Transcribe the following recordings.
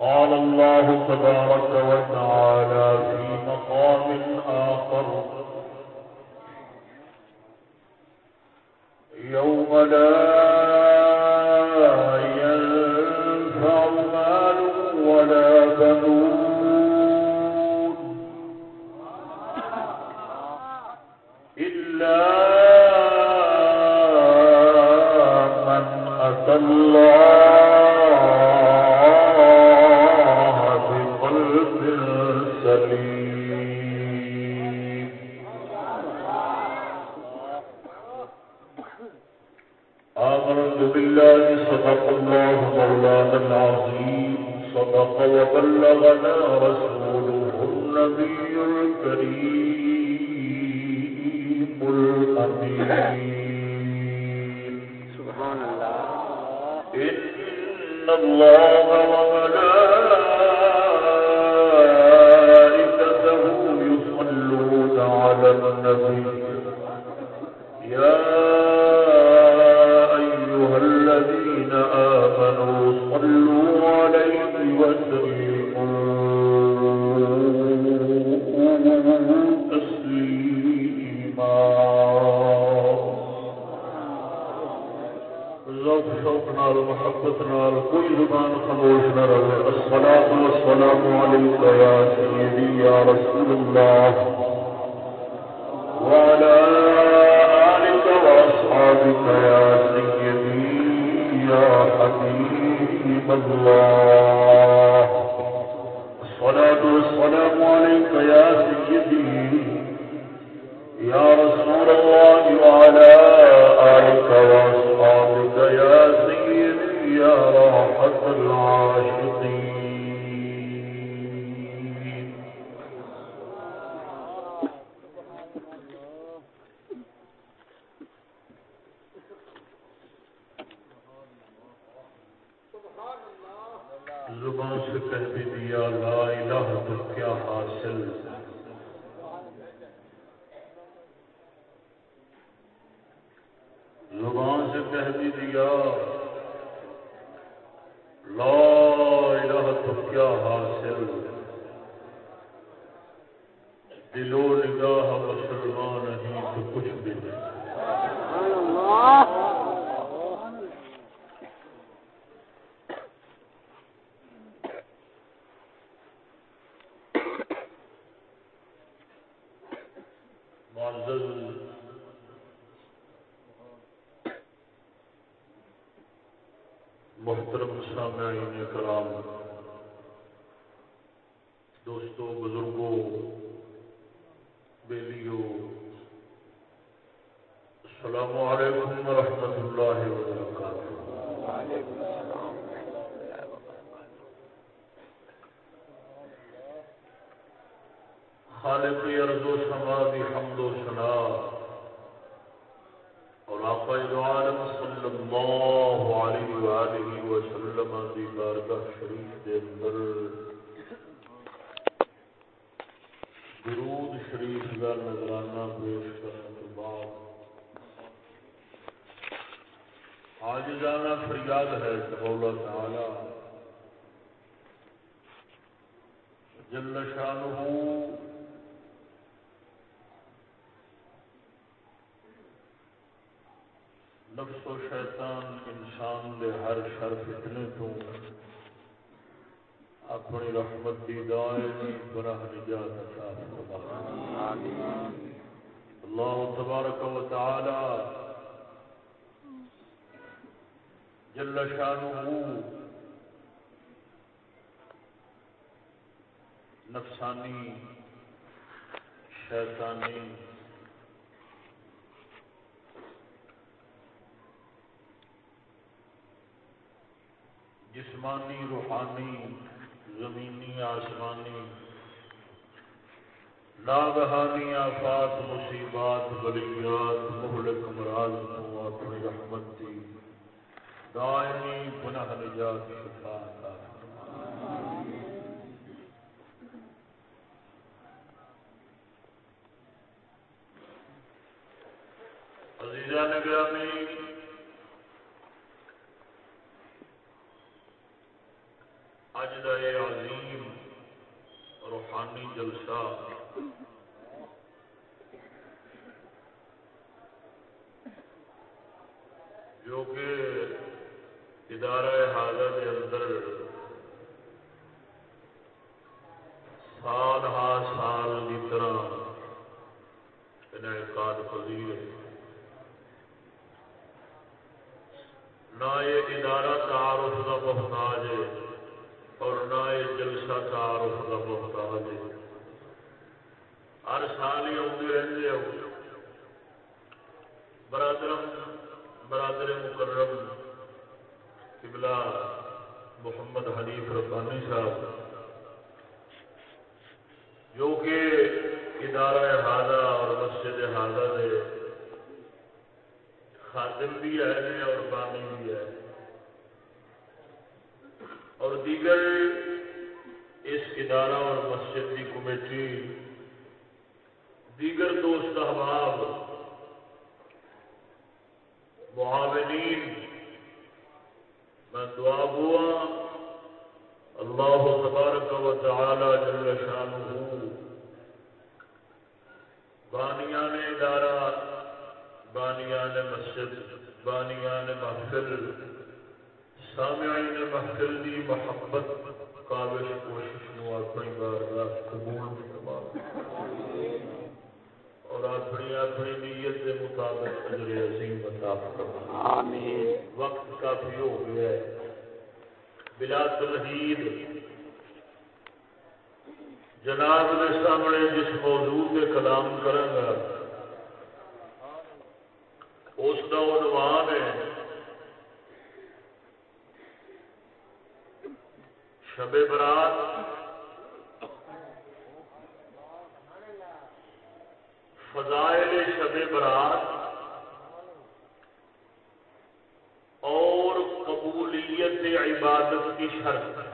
قال الله تبارك وتعالى في مقام آخر يوم لا اور عالم صلی اللہ علیہ وآلہ وسلم دی بارگاہ شریف دے اندر درود شریف کا نظرانہ پیش کرنے کے بعد آج جانا فریاد ہے مولا تعالی جل شانہ نفس و شیطان انسان دے ہر شر فتنے تو اپنی رحمت دی دائمی براہ نجات عطا فرما اللہ تبارک و تعالی جل شانہ نفسانی شیطانی جسمانی، روحانی، زمینی، آسمانی، ناگہانی آفات، مصیبات بلیات مہلک مراد کو اپنی رحمت دی دائمی پناہ نجات شفا عطا عزیزان گرامی اج کا یہ عظیم، روحانی جلسہ۔ جو کہ ادارہ حاضر کے اندر سال ہا سال کی طرح انعقاد پذیر ہے۔ نہ یہ ادارہ تعارف کا محتاج ہے۔ اور نہ یہ جلسہ تعارف کا محتاج ہے ہر سال ہی آتے رہتے ہو برادرم، برادر مکرم، قبلہ محمد حنیف ربانی صاحب، جو کہ ادارہ ہادہ اور مسجد ہادہ دے خادم بھی ہے اور بانی بھی ہے اور دیگر اس ادارہ اور مسجد کی کمیٹی، دیگر دوست احباب، معاونین، میں دعا ہوا اللہ تبارک و تعالی جل شانہ بانیان ادارہ، بانیان مسجد، بانیان محفل سامعین محفل دی محبت قابل کوشش نو اپنی بارگاہ قبول فرما اور اپنی اپنی نیت کے مطابق اجر عظیم عطا فرما آمین۔ وقت کافی ہو گیا ہے۔ بلا تمہید جناب کے سامنے جس موضوع کے کلام کروں گا اس کا عنوان ہے شب برات۔ فضائل شب برات اور قبولیت عبادت کی شرط۔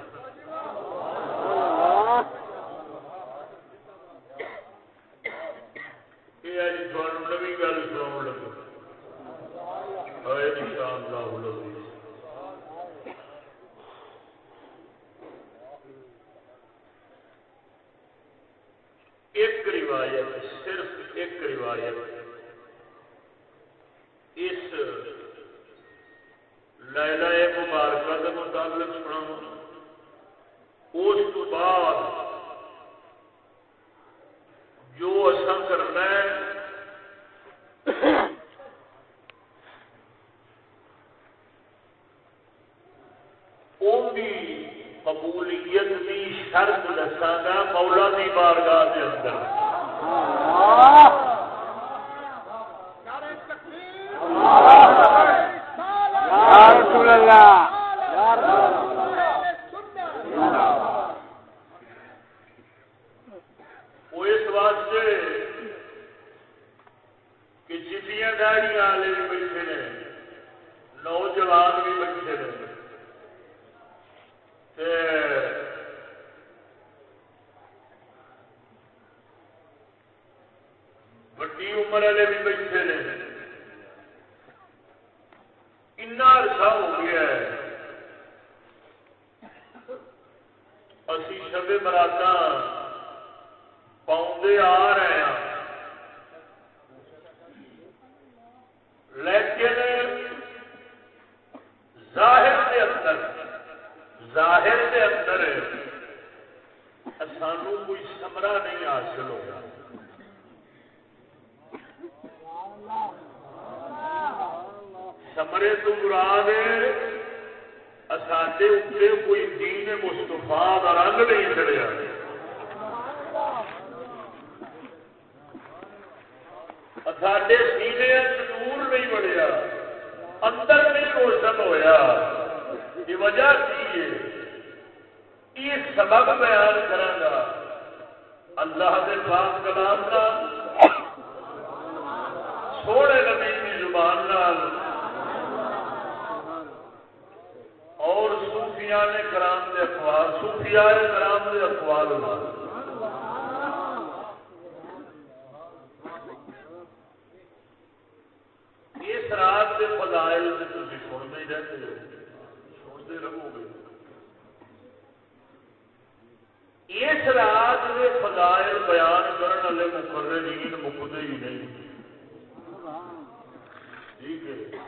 ٹھیک ہے۔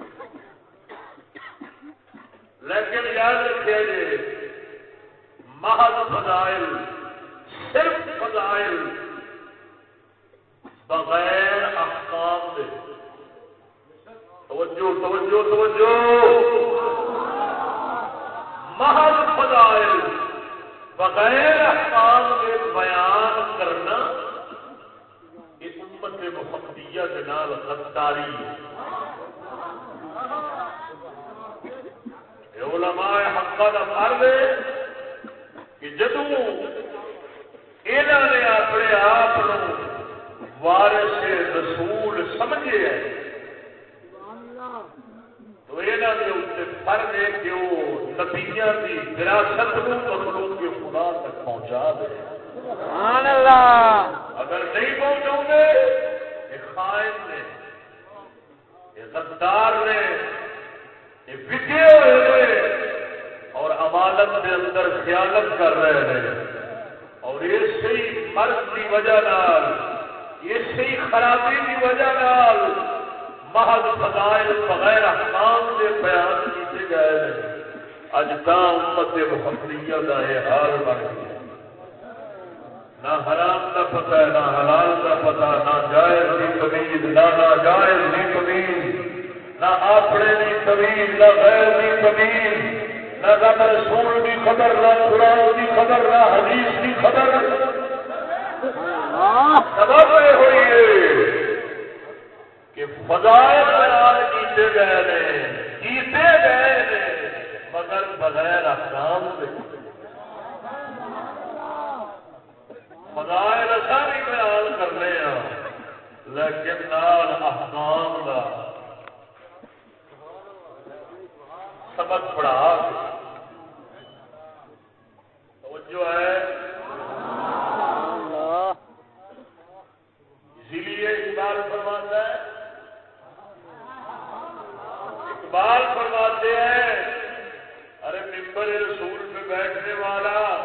لیکن یاد رکھے جی محض فضائل، صرف فضائل، بغیر احکام دے۔ توجہ توجہ توجہ۔ محض فضائل، بغیر احکام کے بیان کرنا، یہ امت محمدیہ کے نال غداری ہے۔ علماء حقا کا فرد ہے کہ جدو نے اپنے آپ وارث رسول سمجھے تو یہاں کے اتنے فرد ہے کہ وہ کی وراثت مخلوق کے خدا تک پہنچا دے۔ اگر نہیں پہنچاؤ گے یہ خائن نے یہ غدار نے بکے ہوئے اور امانت کے اندر خیالت کر رہے ہیں اور اسی مرض کی وجہ نال اسی خرابی کی وجہ نال محض فضائل بغیر احکام کے بیان کیے گئے ہیں۔ اج کا امت محمدیہ کا یہ حال بن گیا۔ نہ حرام کا پتہ ہے، نہ حلال کا پتہ، نہ جائز کی کمیز نہ ناجائز کی کمیز نہ اپنے بھی کبیر نہ غیر بھی کبیر نہ رب رسول بھی خبر نہ قرآن بھی خبر نہ حدیث بھی خبر سبب یہ ہوئی ہے کہ فضائل بیان کیتے گئے نے، کیتے گئے نے، مگر بغیر احکام دے۔ فضائل اصا بھی بیان کرنے ہاں لیکن نال احکام کا سبق پڑھا۔ توجہ ہے۔ اسی لیے اقبال فرماتا ہے۔ اقبال فرماتے ہیں، ارے ممبر رسول پہ بیٹھنے والا،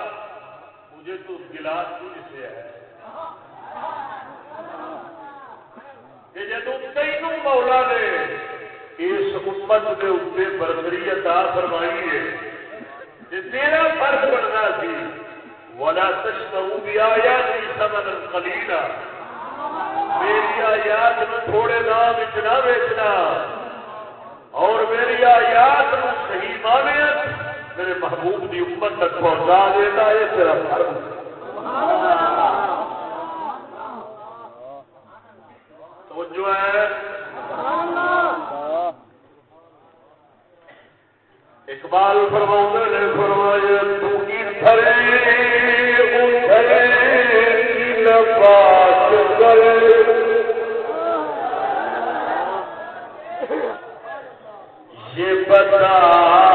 مجھے تو گلاس تجھ سے ہے۔ کہ جدو تینوں مولا نے اس امت کے اتنے بربری عطا فرمائی ہے تیرا فرق بننا سی۔ ولا تشترو بھی آیا نہیں سمن قلیلا میری آیات نو تھوڑے نام نہ بیچنا اور میری آیات نو صحیح مانے۔ میرے محبوب کی امت تک پہنچا دیتا ہے تیرا فرق توجہ ہے۔ اقبال فرما نے فرمایا تو کی کر یہ بتا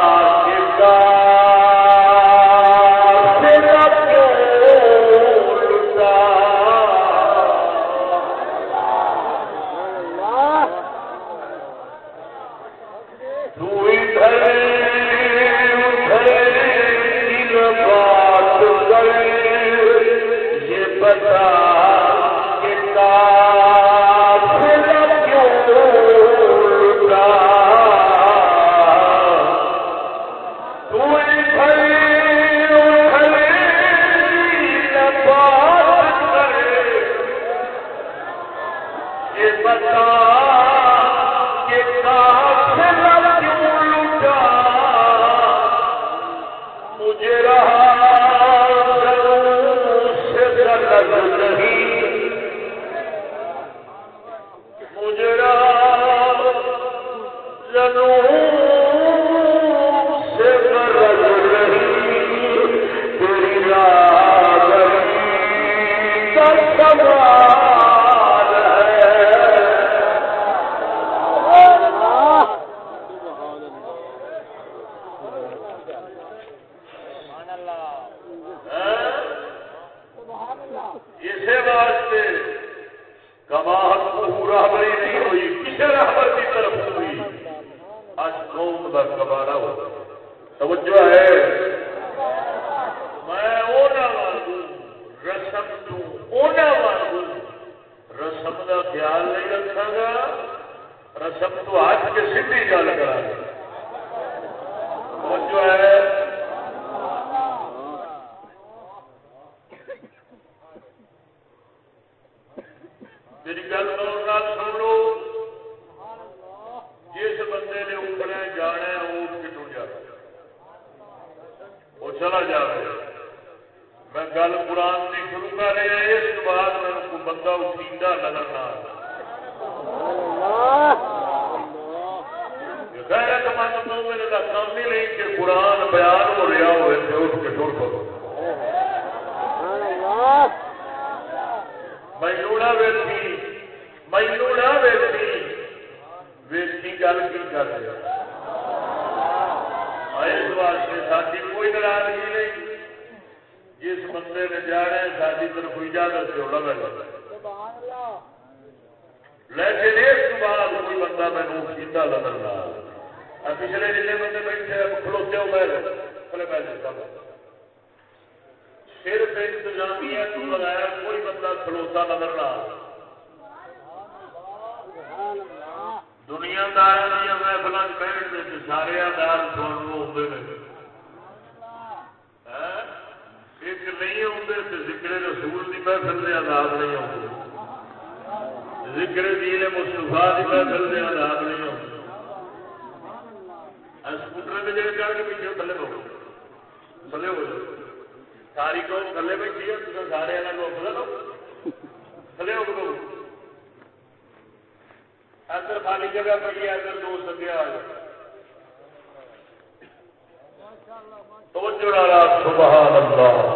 توجہ سبحان اللہ.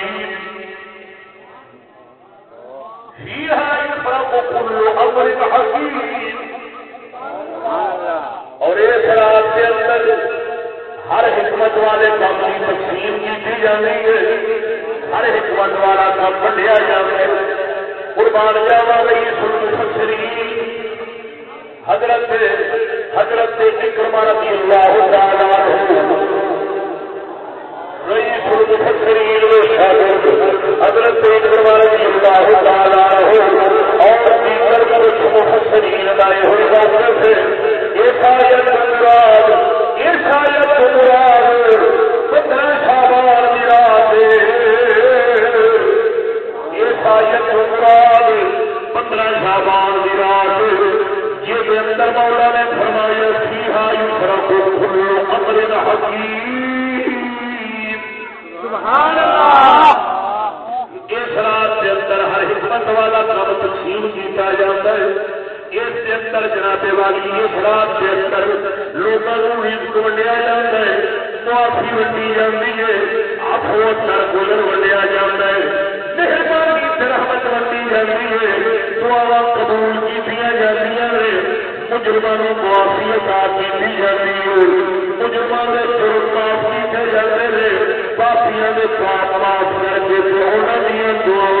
وكل امر حكيم اور اس رات کے اندر ہر حکمت والے کام کی تقسیم کی جاتی ہے۔ ہر حکمت والا کام بنڈیا جاتا ہے قربان جاوا رہی سن حضرت حضرت اکرما رضی اللہ تعالی عنہ رئیس المفسرین و شاگرد حضرت اکرما رضی اللہ تعالی ہو المحسنین لائے ہوئے حضرت ایک آیت مراد ایک آیت مراد پندرہ شابان مراد ایک آیت مراد پندرہ شابان مراد جس اندر مولا نے فرمایا فیہا یفرق کل امر حکیم سبحان اللہ۔ اس رات کے اندر ہر حکمت والا کام تقسیم کیا جاتا ہے۔ اس کے اندر جناب والی افراد کے اندر لوگوں کو ونڈیا جاتا ہے۔ معافی ونڈی جاتی ہے۔ گزر ونڈیا جاتا ہے۔ مہربانی ونڈی جاتی ہے۔ دعوا قبول کی جاتی ہے مجرموں معافی عطا کی جاتی ہے۔ مجرموں کے جرم معاف کیے جاتے ہیں۔ پاپیاں کے پاپ معاف کر کے دعا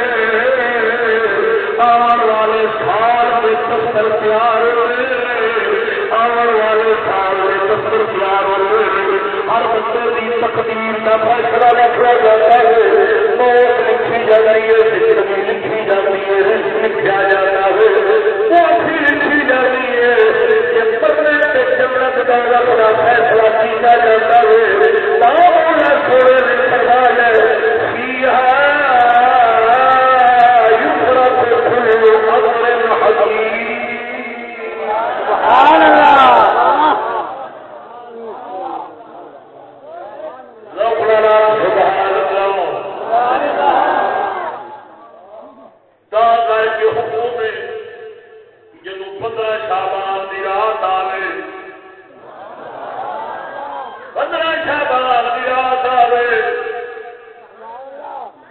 آن والے سال کے دفتر تیار آن والے سال کے دفتر تیار ہر بندے کی تقدیر کا فیصلہ لکھا جاتا ہے۔ موت لکھی جا رہی ہے لکھی جاتی ہے لکھا جاتا ہے۔ فیصلہ کیا جاتا ہے۔ نام ہے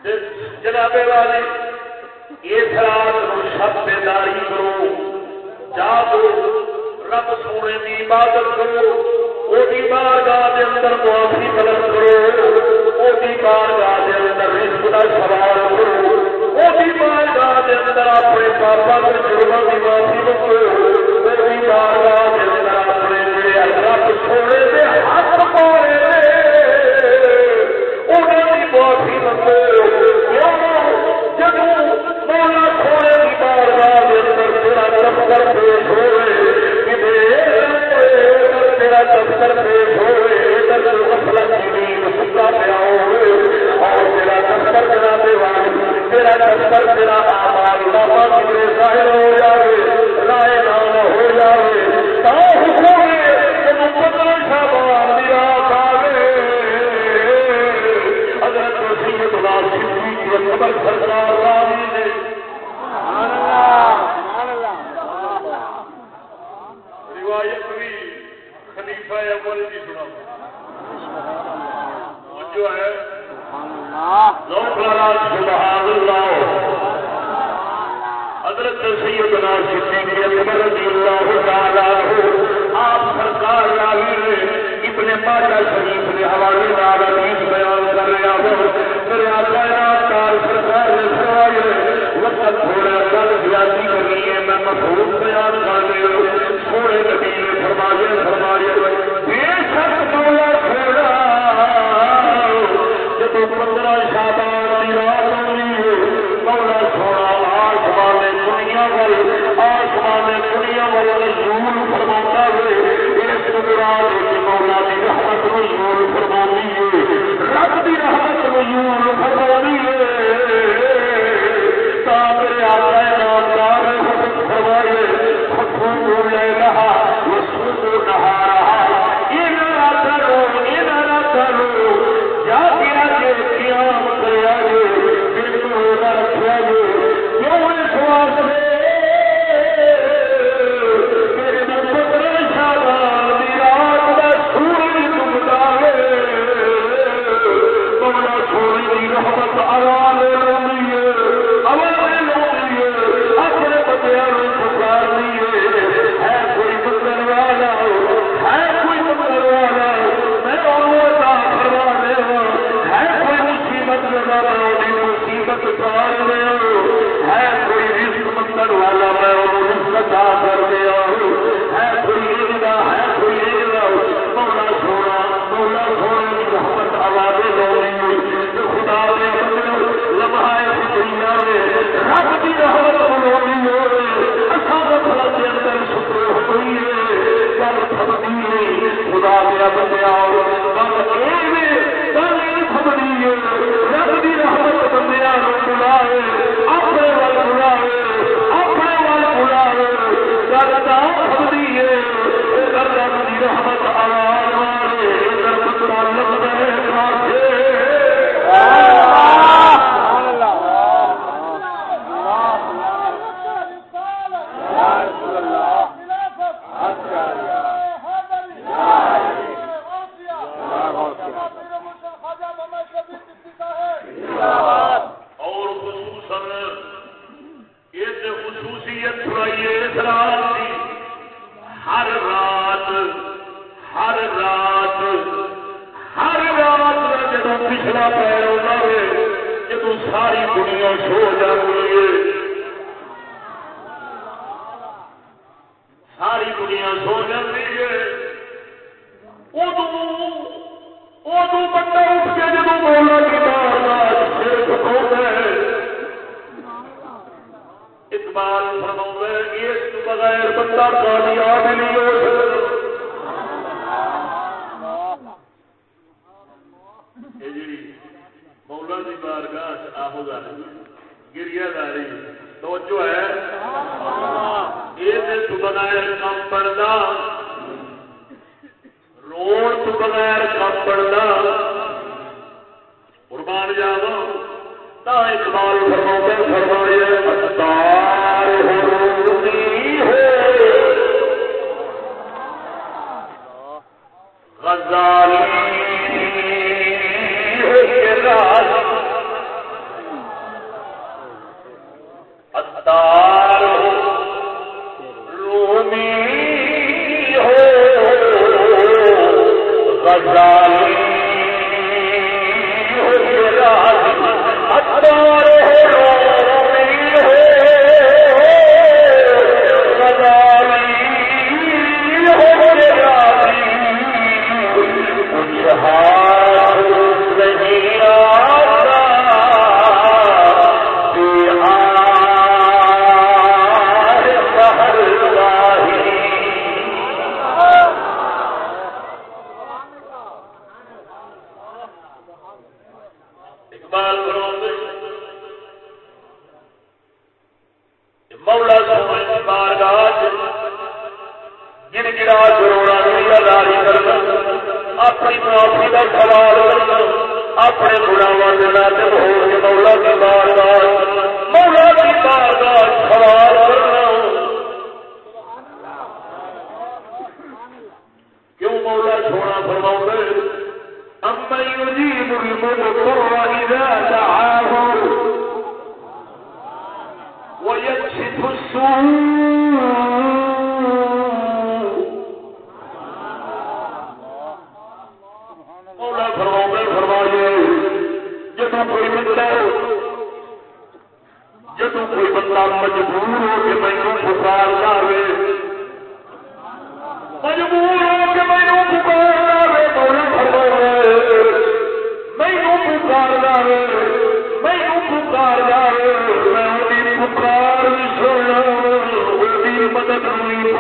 جناب والی اس رات سب بیداری کرو۔ جا دو، رب سونے کی عبادت کرو۔ وہ بارگاہ کے اندر معافی طلب کرو۔ وہ بارگاہ کے اندر رزق کا سوال کرو۔ وہ بارگاہ کے اندر اپنے پاپا کے جرموں کی معافی رکھو وہ بارگاہ کے اندر اپنے جڑے رب سونے کے ہاتھ پاؤ انہوں کی معافی رکھو پیش ہوئے غفلت اور تیرا دفتر تیرا دفتر تیرا آمال ظاہر ہو رائے ہو تا شابان اللہ صدیق سرکار نے روایت بھی خلیفہ اول کی جی سنا جو ہے۔ سبحان اللہ۔ حضرت سیدنا صدیق اکبر رضی اللہ تعالی عنہ، آپ سرکار راوی ابن ماجہ شریف کے حوالے نال حدیث بیان کر رہا ہوں۔ میرے آقا نامدار سرکار نے فرمایا، وقت تھوڑا گل زیادتی کرنی ہے، میں مفہوم بیان کر رہا ہوں۔ سونے نبی فرمانی ہے رب کی رزق والا میں رزق کر دیا ہے کوئی اجلا ہے کوئی اجلا مولا سونا مولا سونا کی آواز لوگی خدا نے لمحہ دنیا میں رب کی رحمت لوگی اصل کے اندر شکر ہوئی ہے۔ گل نہیں خدا دیا بندیا گل یہ گل یہ ہے۔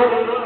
ہے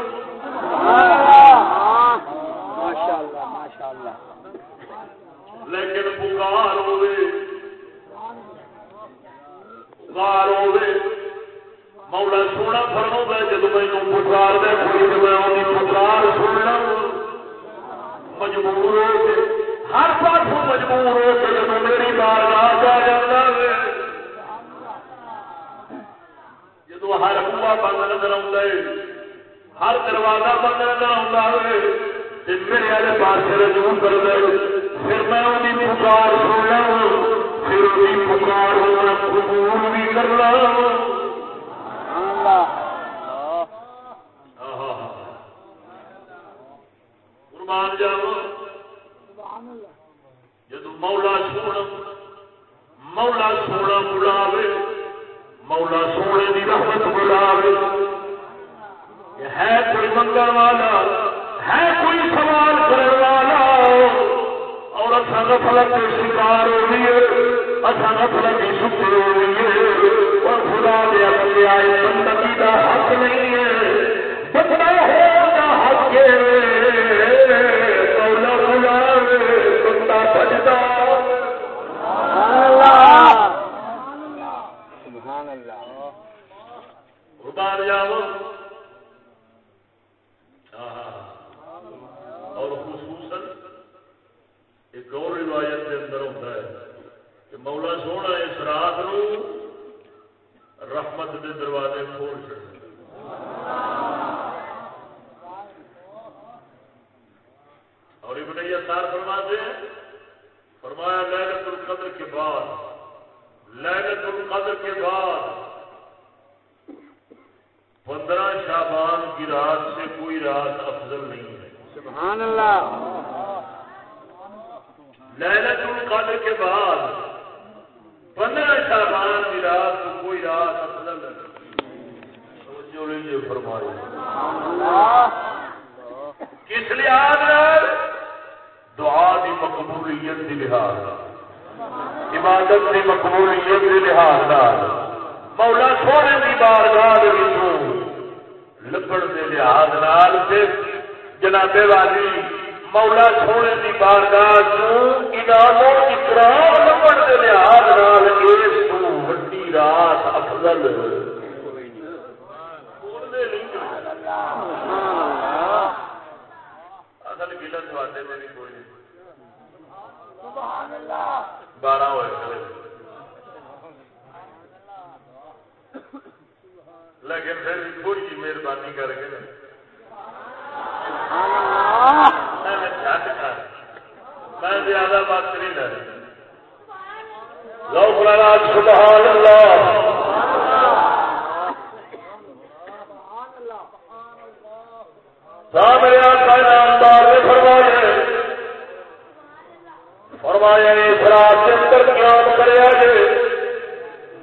فرمایا اس رات کے اندر قیام کریا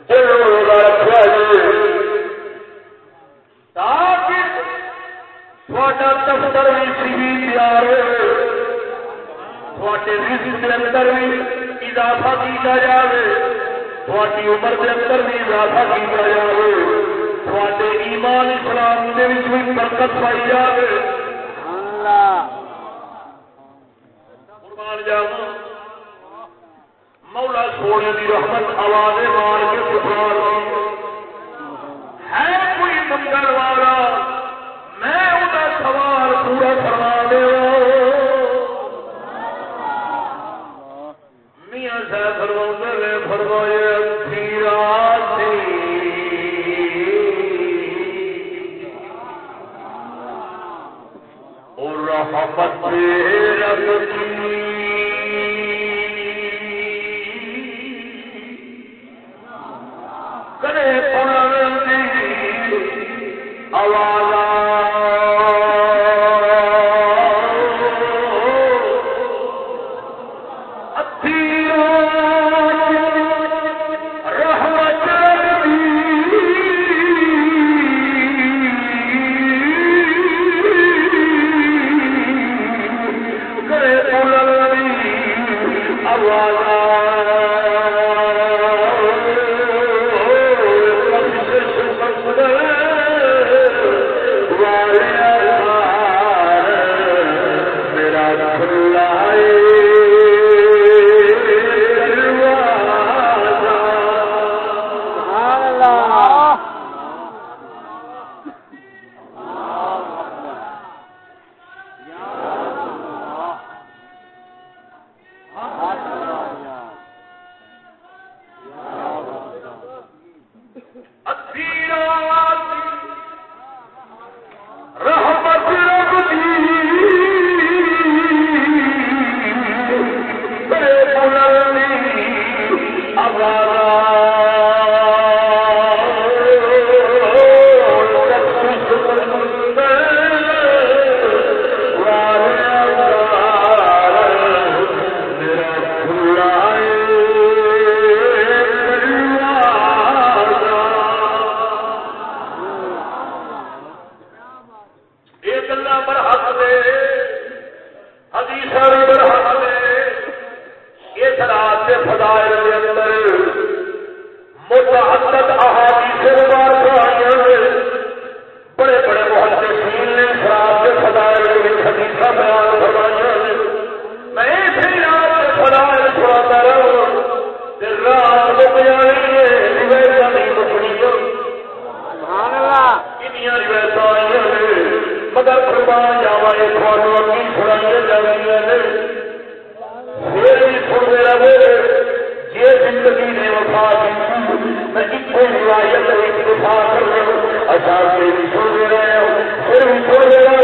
جن روزہ رکھا جی تاکہ تھوڑا دفتر بھی سی تیار تھوڑے رزق کے اندر بھی اضافہ کیا جائے تھوڑی عمر کے اندر بھی اضافہ کیا جائے تھوڑے ایمان اسلام کے بھی برکت پائی جائے مولا سونے کی رحمت آواز مار کے پکار ہے کوئی منگل والا؟ میں وہ سوال پورا کروا دے میاں صاحب فرما نے فرمایا محبت کرے اچھا بھی چھوڑ دے رہے آمال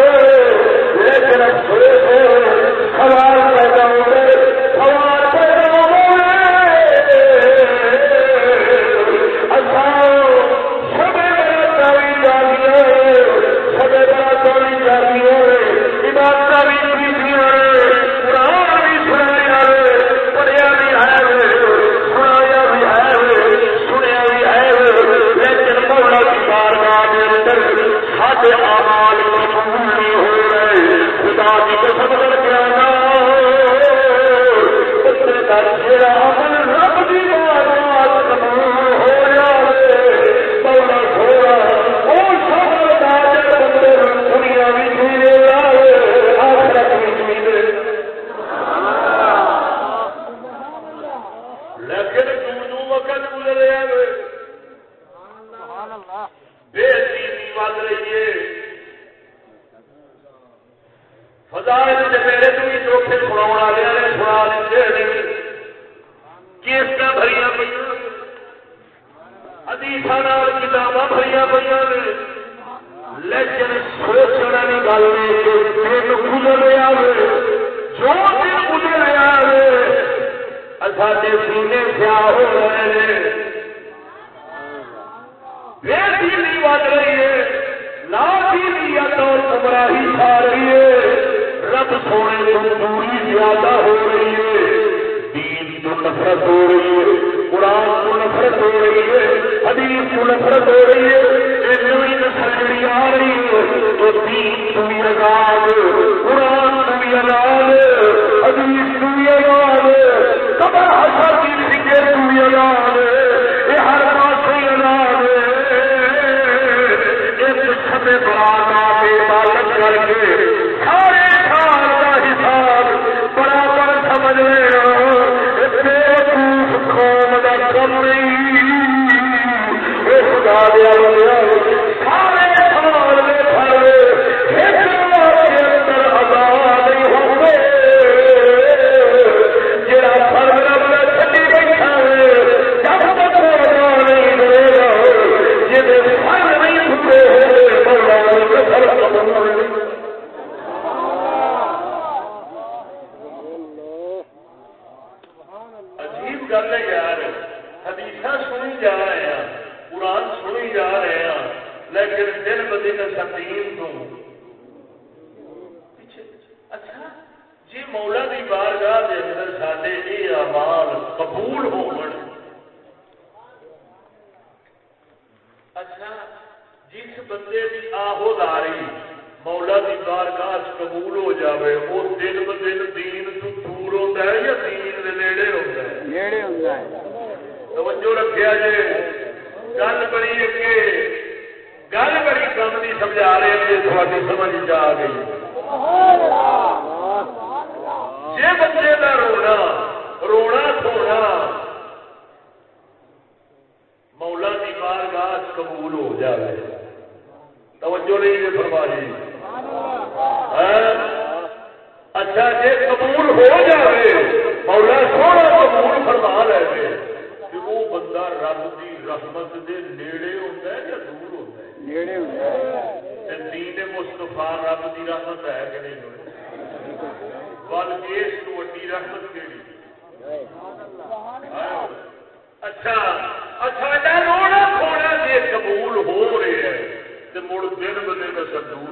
ہو جائے سونا قبول فرما لے کہ وہ بندہ رب کی رحمت دے نیڑے ہوتا ہے یا دور ہوتا ہے؟ رب کی رحمت ہے کہ نہیں بل اس کو رحمت کہڑی اچھا اچھا, اچھا، رونا جی قبول ہو رہے ہیں تو مڑ دن بدے میں سدو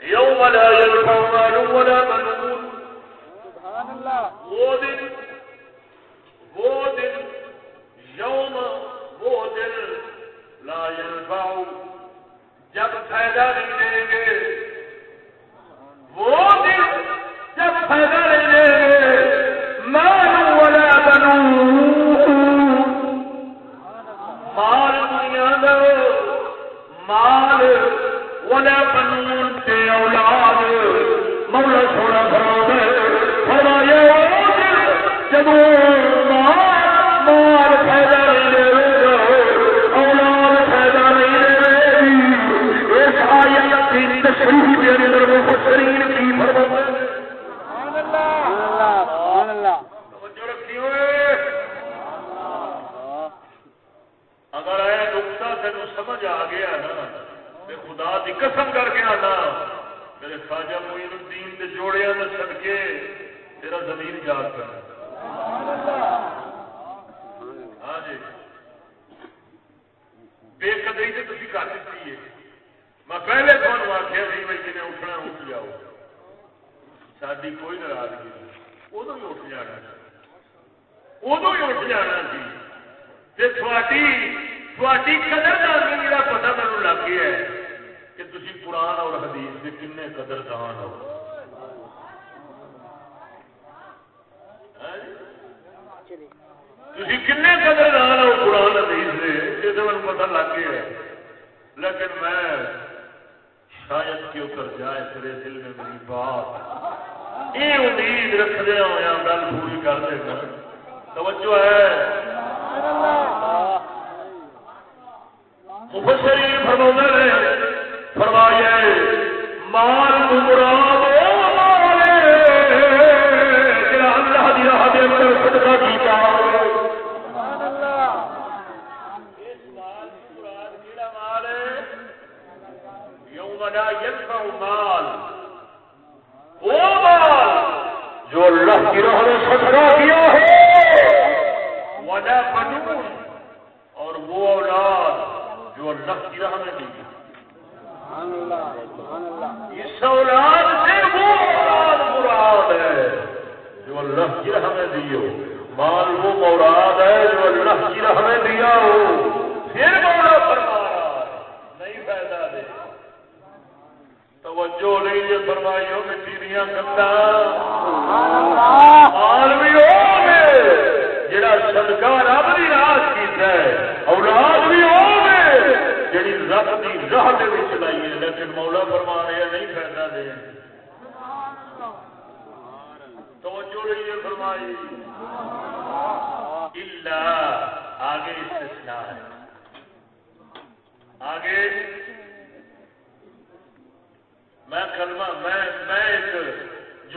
تیری عظمت لا ينفع مال ولا بنون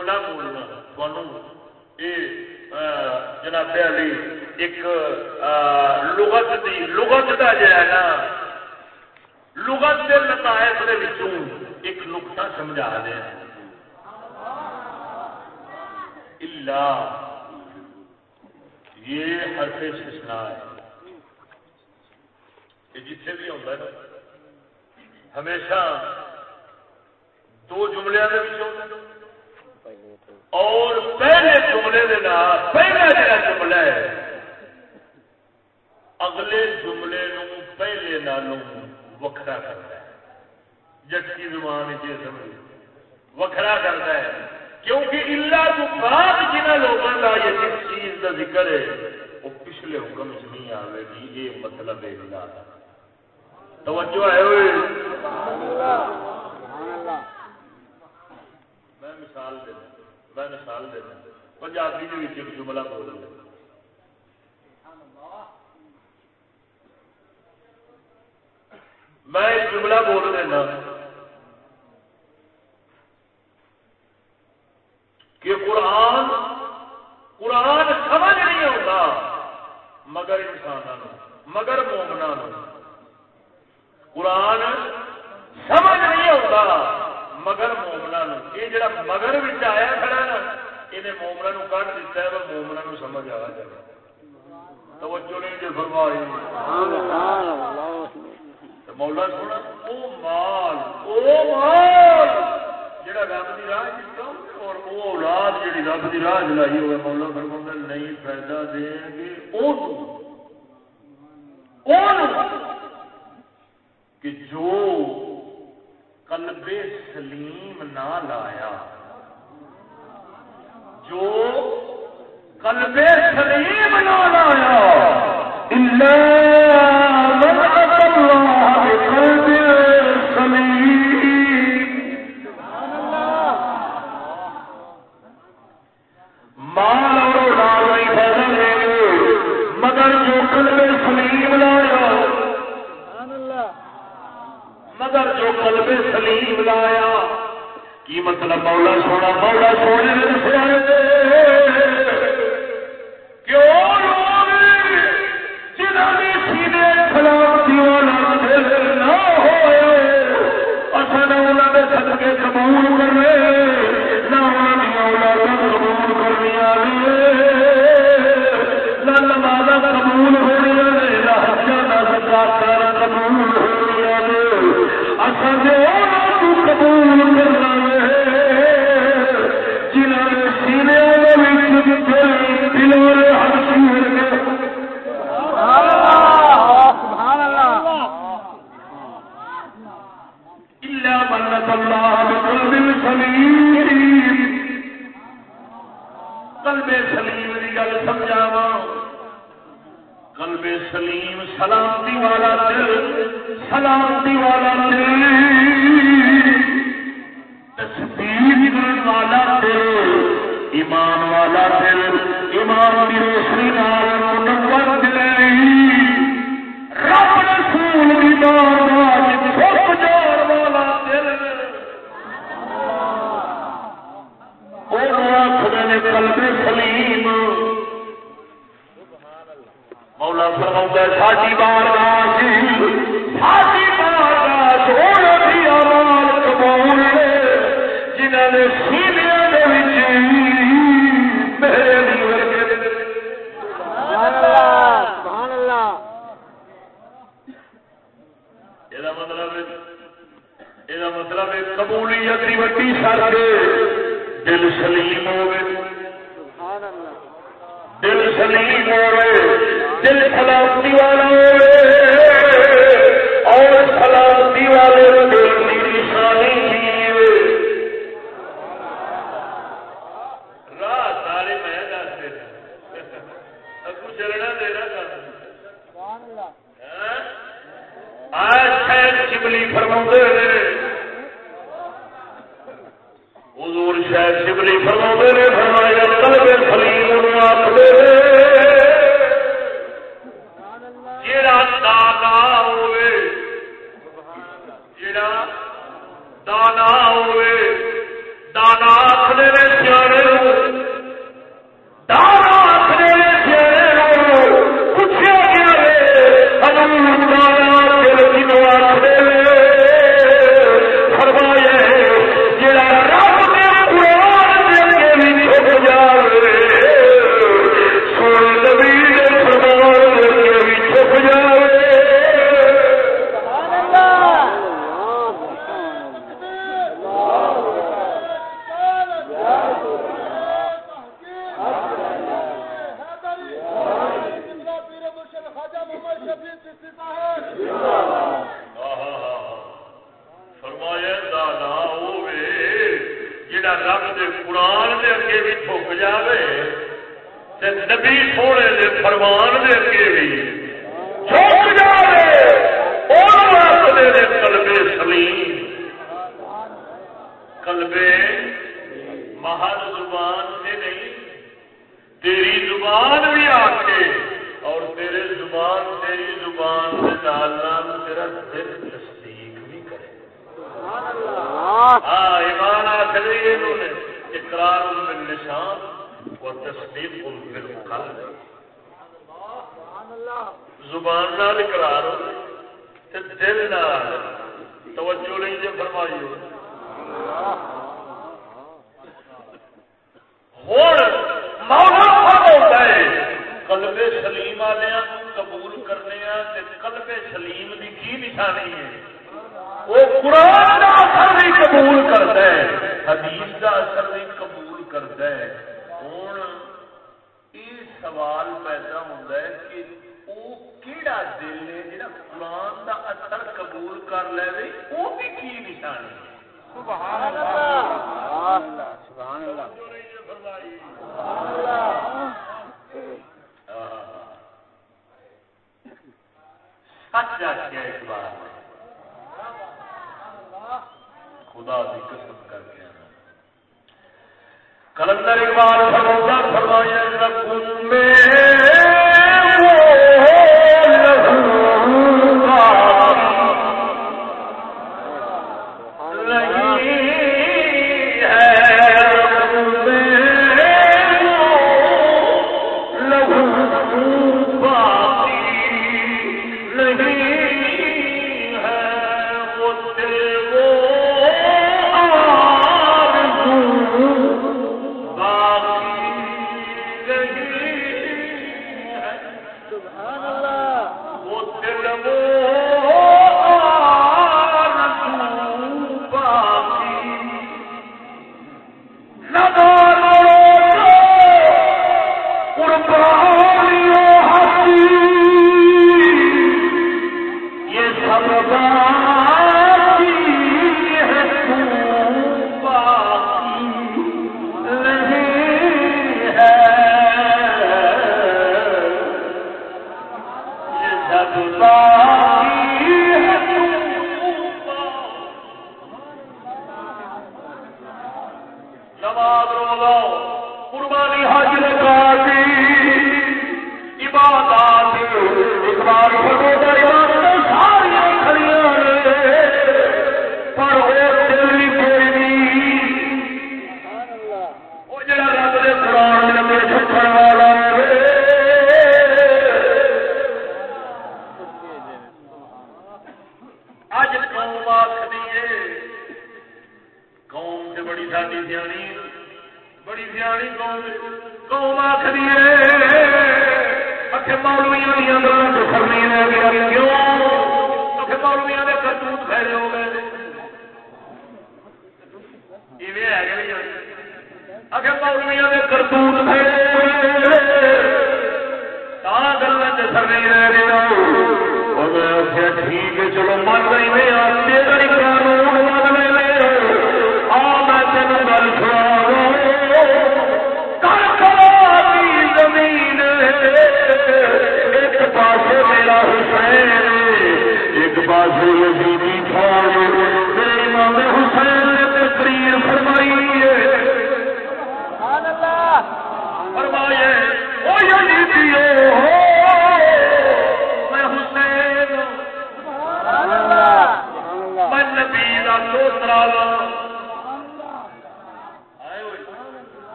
جملہ بولنا تھانوں یہ جناب علی ایک لغت دی لغت دا جو ہے نا لغت کے لطائف کے وچوں ایک نقطہ سمجھا دیا اللہ یہ حرف استثناء ہے یہ جتنے بھی ہوتا ہے ہمیشہ دو جملے اور پہلے جملے کے پہلا جڑا جملہ ہے، اگلے جملے نو پہلے نالوں وکھرا کرتا ہے۔ جٹکی زبان جی سمجھ، وکھرا کرتا ہے۔ کیونکہ اللہ تو بعد جنہ لوگوں کا یہ جس چیز کا ذکر ہے، وہ پچھلے حکم چ نہیں آئے گی، یہ مطلب ہے اللہ کا توجہ ہے ہوئے میں مثال دینا میں مثال دینا پنجابی کے ایک جملہ بول رہا میں جملہ بول دینا۔ کہ قرآن قرآن سمجھ نہیں ہوتا مگر انسان مگر مومنا قرآن سمجھ نہیں ہوتا مگر مومنا یہ جڑا مگر آیا کھڑا نا یہ مومنا کٹ دیتا ہے مومنا سمجھ آ جائے توجہ نہیں جو فرمائی مولا سونا او مال او مال جڑا رب کی راہ اور وہ اولاد جڑی رب کی راہ چلائی ہوئے مولا فرما نہیں فائدہ دیں گے کہ جو قلب سلیم نہ لایا۔ جو قلب سلیم نہ لایا۔ اللہ سلیم لایا کی مطلب مولا سونا، مولا سونے نے دسیا کیوں جنہوں سینے خلاف دیوانا نہ ہوئے اصل انہوں نے صدقے قبول کر قبول ہو رہی سلیم۔ قلب سلیم کی گل سلیم سلامتی والا دل، سلامتی والا دل۔ تصدیق والا دل، ایمان والا دل، ایمان کی روشنی دل۔ رب رسول کی فرما ساڈی بار ساڈی بار سونے آواز قبول جنہوں نے سینیا مطلب مطلب قبولیت کی وڈی شرط دل سلیم ہوئے دل سلیم ہوئے دل سلامتی والا اور سلامتی والے دل کی نشانی چلنا دینا فرما حضور شاید شبلی فرما نے۔ ہوں یہ سوال پیدا ہوتا ہے کہ وہ کہڑا دل ہے جہاں قرآن اثر قبول کر لے وہ بھی کی نشانی ہے خدا کی قسم کر کے کلندر اقبال فرمایا فرمایا میں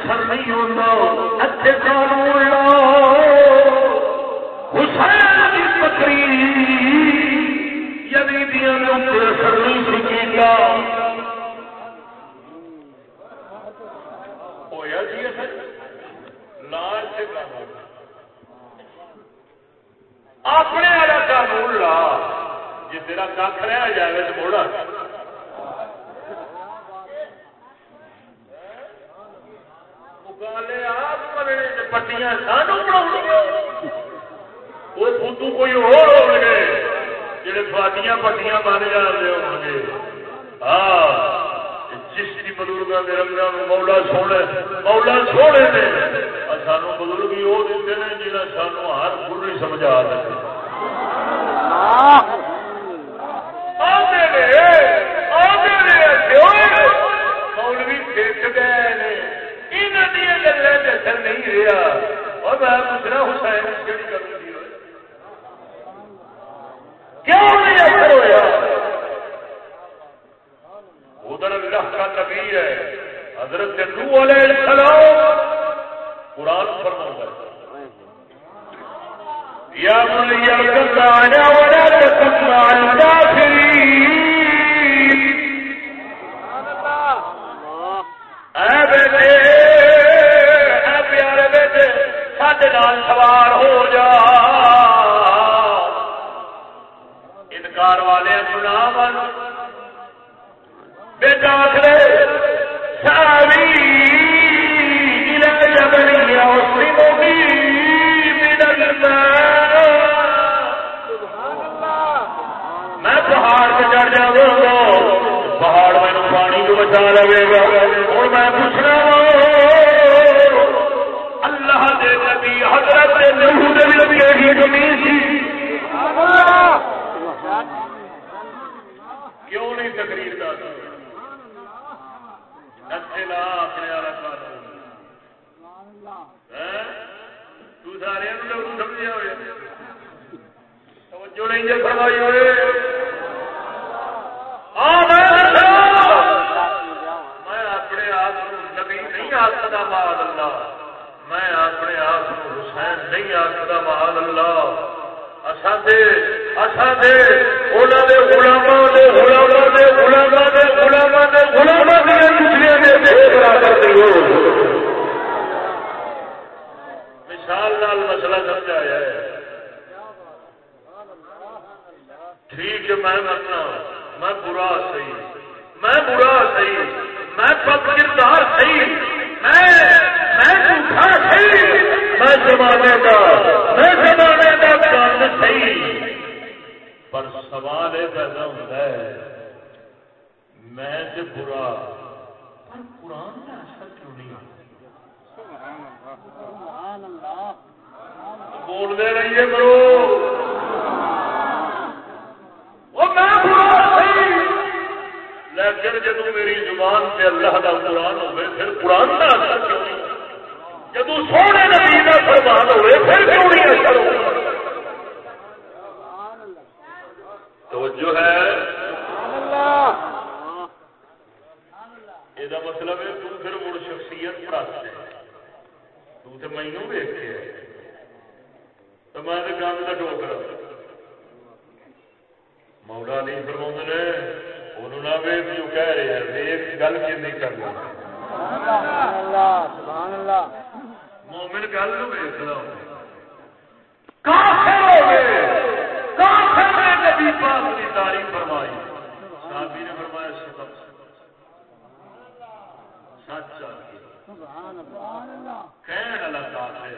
اثر نہیں ہوتا اچھے قانون لاؤ حسین کی تقریر یزیدیاں نے اثر نہیں سکیگا ہویا جی اثر لال سے اپنے والا قانون لا جی تیرا کھ رہ جائے تو موڑا پٹیاں سانو وہ فوٹو کوئی اور ہو گئے جڑے فاٹیاں پٹیاں بن جاتے ہو گے ہاں چشتی بزرگوں کے رنگا مولا سونے مولا سونے نے سانو بزرگ ہی وہ دے جنہیں سانو ہر نہیں سمجھا مولوی گئے گلیں نہیں رہا اور میں پوچھنا حسین کیڑی کروں کیوں نہیں اثر ہوا ادھر اللہ کا نبی ہے، حضرت نو علیہ السلام۔ قرآن فرما یا بني اركب معنا ولا تكن مع الكافرين اے بیٹے، اے پیارے بیٹے، ساڈے نال سوار ہو جا۔ انکار والے گناہ من بیٹا آخر ساری جبری میں۔ پہاڑ سے چڑھ جاؤں گا۔ پہاڑ مینو پانی کو بچا لگے گا۔ اور میں پوچھنا اللہ دے نبی، حضرت نبی دے نبی کی زمین سی کیوں نہیں تقریر کا لا اپنے سارے سمجھے ہوئے توجہ نہیں جی فرمائی ہوئے۔ میں اپنے آپ نبی نہیں آخر مہاد اللہ میں اپنے آپ حسین نہیں آخر مہاد اللہ مثال مسئلہ سمجھایا ہے۔ ٹھیک ہے، میں مرنا میں برا صحیح۔ میں برا صحیح۔ میں کردار صحیح۔ میں میں جھوٹا صحیح۔ میں زمانے کا، میں زمانے کا صحیح پر سوال یہ پیدا ہوتا ہے، میں تے برا، پر قرآن کا اثر کیوں نہیں آتا بولتے رہیے کرو لیکن جب میری زبان سے اللہ کا قرآن ہوئے، پھر قرآن کا اثر کیوں نہیں؟ جب سونے نبی کا فرمان ہوئے، پھر کیوں نہیں اثر ہو توجہ ہے؟ یہ مطلب ہے تم پھر مڑ شخصیت پرست ہے تو تے مینو ویک کے تو میں تو گند کا ٹوکرا مولا نہیں فرما نے، انہوں نہ ویک جو کہہ رہے ہیں، ویک گل کی نہیں کر کرنا مومن گل نو ویکنا کافر ہو گئے۔ نبی پاک کی تعریف فرمائی۔ صحابی نے فرمایا سبق سچ کہن والا کافر۔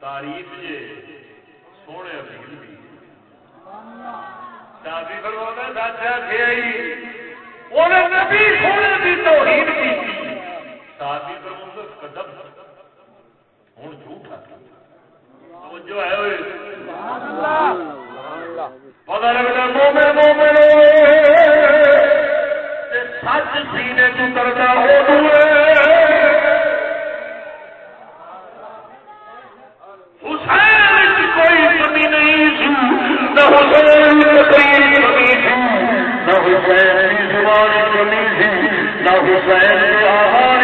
تعریف جے سونے ابھی بھی صحابی فرمایا سچ آئی انہیں نبی سونے کی توہین کی۔ صحابی فرمایا قدم۔ ہوں جھوٹا۔ جو ہے پتا لگتا مومن مومن سچ سینے تو ہو حسین کوئی کمی نہیں نہ حسین تقریر کمی نہ حسین زبان کمی سی، نہ حسین آہار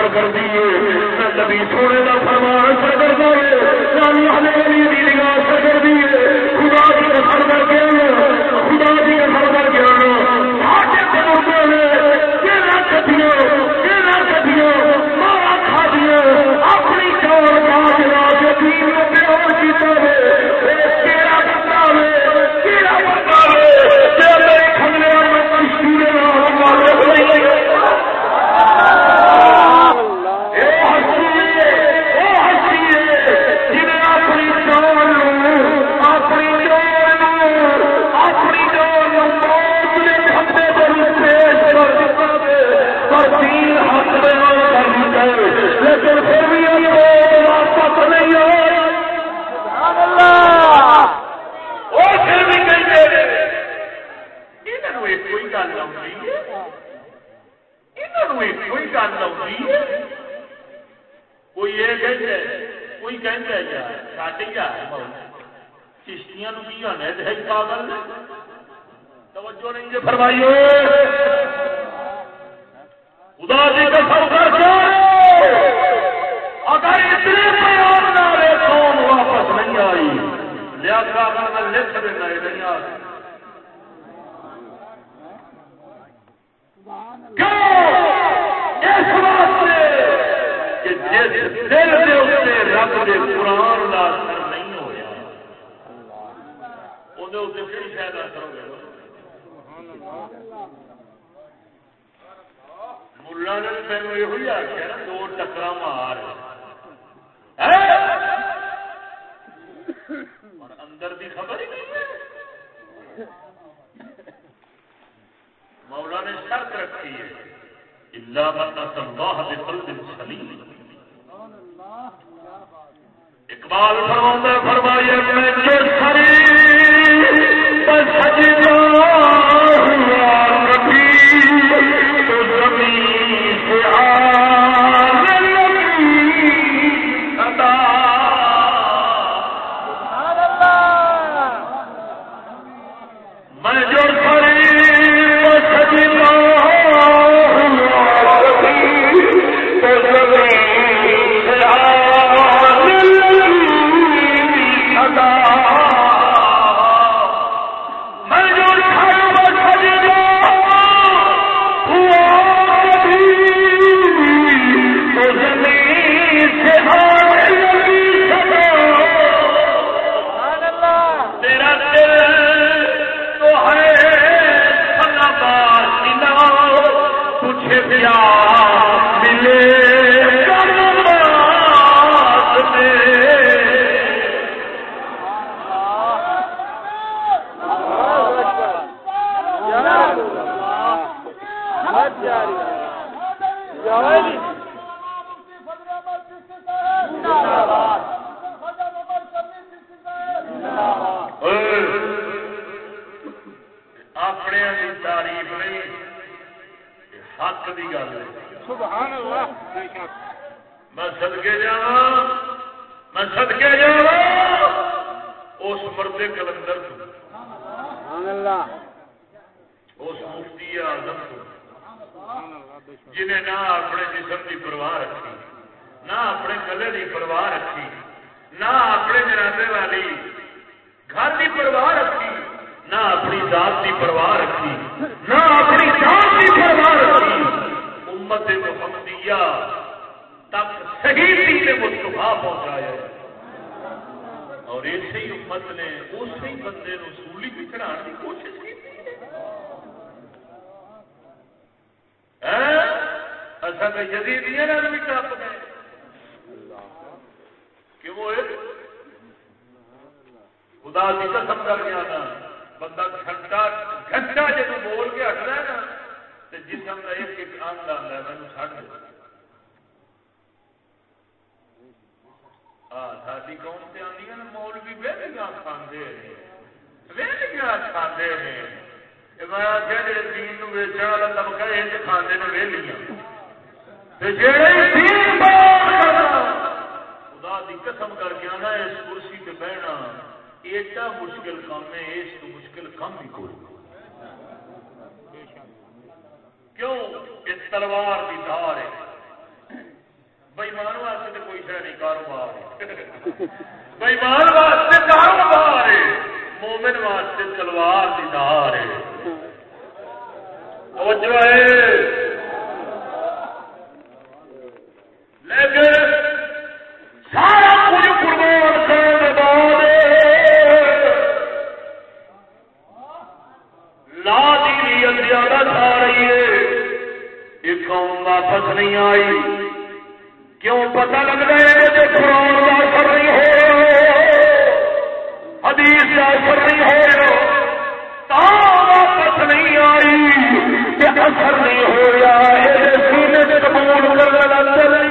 حدیث کر دیے نہ نبی سونے کا فرمان سر کر دے۔ نہ اللہ نے علی دی نگاہ سر کر دیے خدا کی اثر کر کے آنا۔ خدا کی اثر کر کے آنا۔ سدکے جا اس مردے کلندر اللہ۔ اس مفتی شک جنہیں نہ اپنے جسم کی پرواہ رکھی نہ اپنے گلے کی پرواہ رکھی نہ اپنے جنازے والی گھر کی پرواہ رکھی نہ اپنی ذات کی پرواہ رکھی نہ اپنی ذات کی پرواہ رکھی۔ امت محمدیہ تک صحیح دین مصطفیٰ پہنچایا۔ اور اسی امت نے اسی بندے نو سولی بھی چڑھانے کی کوشش کی اصل جدیدیاں بھی ٹپ گئے کہ وہ خدا کی قسم کر گیا نا بندہ گھنٹہ گھنٹہ جب بول کے ہٹنا ہے نا تو جسم کا ایک ایک انگ آتا ہے مینو چڑھ دے ہاں ساری قوم سے آدھی نا مول بھی ویلیاں کھانے ویلیاں کھانے میں آخیا جی دین نو ویچن والا طبقہ یہ نے ویلیاں خدا دی قسم کر کے آنا اس کرسی بہنا ایڈا مشکل کام ہے اس تو مشکل کام ہی کوئی کیوں اس تلوار کی دھار ہے بےمان واسطے تو کوئی شہ نہیں، کاروبار بےمان واسطے کاروبار ہے۔ مومن واسطے تلوار کی دھار ہے۔ توجہ ہے۔ لیکن سارا کچھ قربان کرنے کے بعد لا دینیت زیادہ آ رہی ہے۔ یہ قوم واپس نہیں آئی۔ کیوں پتہ لگ رہا ہے کہ قرآن کا اثر نہیں ہو حدیث کا اثر نہیں ہو تا واپس نہیں آئی کہ اثر نہیں ہو رہا ہے۔ سینے سے قبول کرنے لگ چلے۔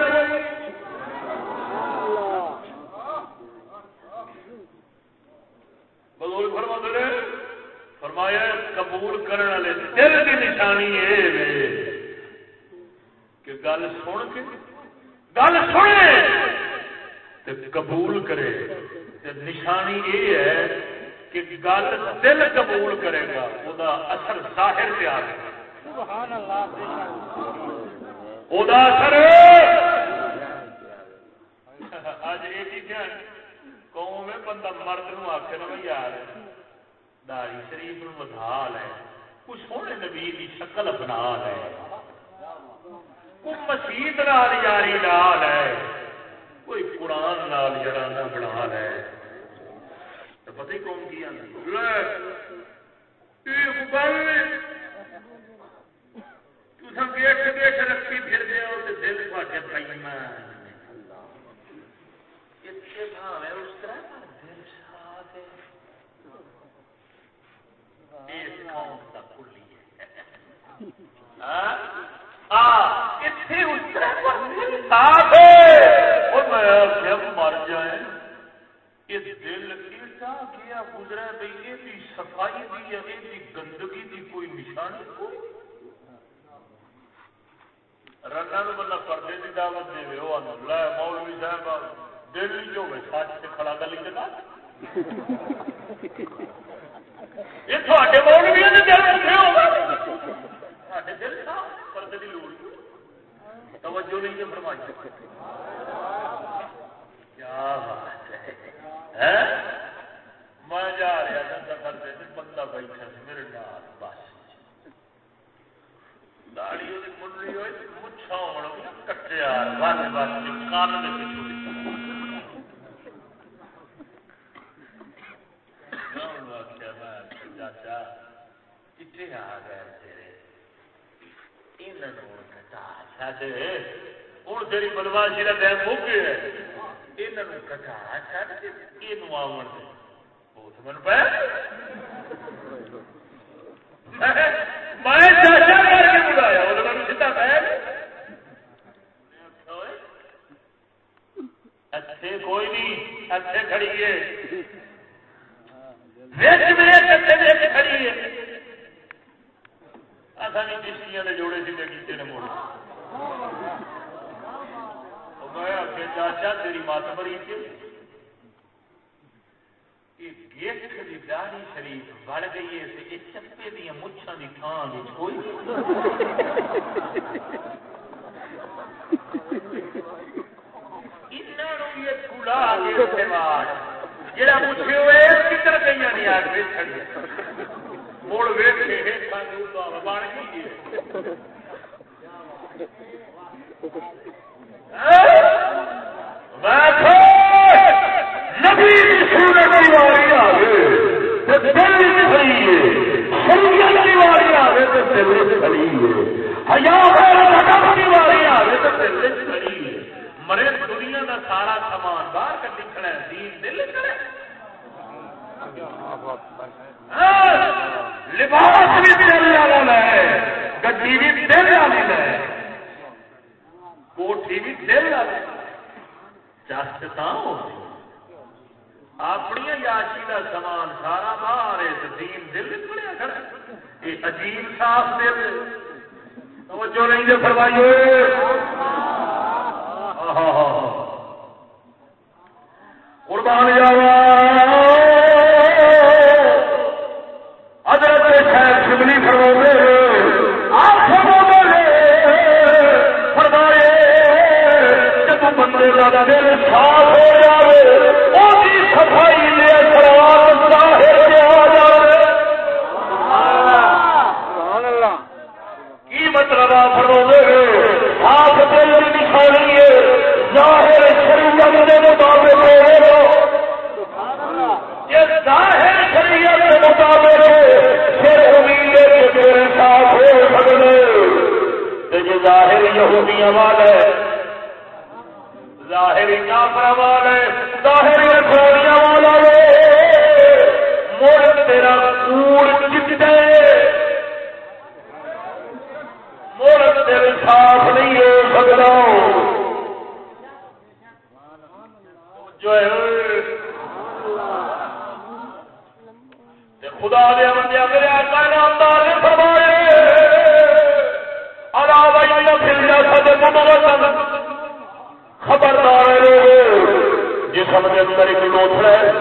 فرمایا قبول کرنے والے دل کی نشانی یہ ہے کہ گل سن کے گل سنے تے قبول کرے تے نشانی یہ ہے کہ گل دل قبول کرے گا وہ اثر ظاہر سے آ سبحان اللہ وہ اثر اج یہ قوم میں بندہ مرد نو آخر بھائی یار داری شریف نو ودھا لے کچھ سونے نبی شکل بنا لے کوئی مسیت نال یاری لا لے کوئی قرآن نال یارانہ بنا لے تو پتہ ہی کون کی آندی دیکھ دیکھ رکھی پھر دے ہو دل تھوڑے اتنے بھاوے اس طرح اس قوم کا کلی ہے مر جائے یہ دل گیا گزرا بھائی یہ صفائی کی یہ گندگی کوئی نشانی بندہ پردے کی دعوت دے وہ مولوی صاحب دل سچ سے کھڑا گل چلا یہ تھوڑے مولوی دل کتنے ہوگا دل پردے کی لوڑ توجہ نہیں ہے فرمائی کیا بات ہے؟ میں جا رہا تھا کرتے بندہ بیٹھا میرے نال، بس۔ داڑی منڈی ہوئی مچھا ہونا کٹیا بس بس کان چاچا کتنے آ گئے ہوں تیری بدماشی کا ٹائم ہو گیا یہ کٹا چڑھ یہ آن بہت من پہ میں بلایا وہ سیدھا پہ اچھے کوئی نہیں اچھے کھڑیے کھڑیے اصل کشتیاں کے جوڑے سے کیتے نے موڑ میں آگے چاچا تیری مات مری گیٹ کی داڑی شریف بڑ گئی ہے چپے دیا مچھان کی تھان کوئی جڑا پوچھے ہوئے کدھر گئی نہیں آ مڑ ویٹ بن گئی نبی سورت کی واری آئے تو دل کھڑی ہے۔ سنگت کی واری آئے تو دل کھڑی ہے۔ ہزار کی واری آئے تو دل کھڑی ہے۔ مرے دنیا کا سارا سامان باہر کا نکلنا دین دل کرے لباس بھی دل والا ہے، گڈی بھی دل والی ہے، کوٹھی بھی دل والی چست اپنی یاشی کا سامان سارا باہر دین دل نکلیا کھڑا یہ عجیب صاف دل۔ توجہ نہیں دے فرمائیے۔ قربان جاوا ظاہر مطلب کی نشانی ہے ظاہر کافر والا ظاہر رسولیاں والا ہے۔ مڑ تیرا کوڑ چٹے مڑ تیرے صاف نہیں ہو سکتا۔ جو ہے خدا دیا بندیا میرے آقا نامدار نے فرمائے۔ خبردار جسم کے اندر ایک لوٹ ہے۔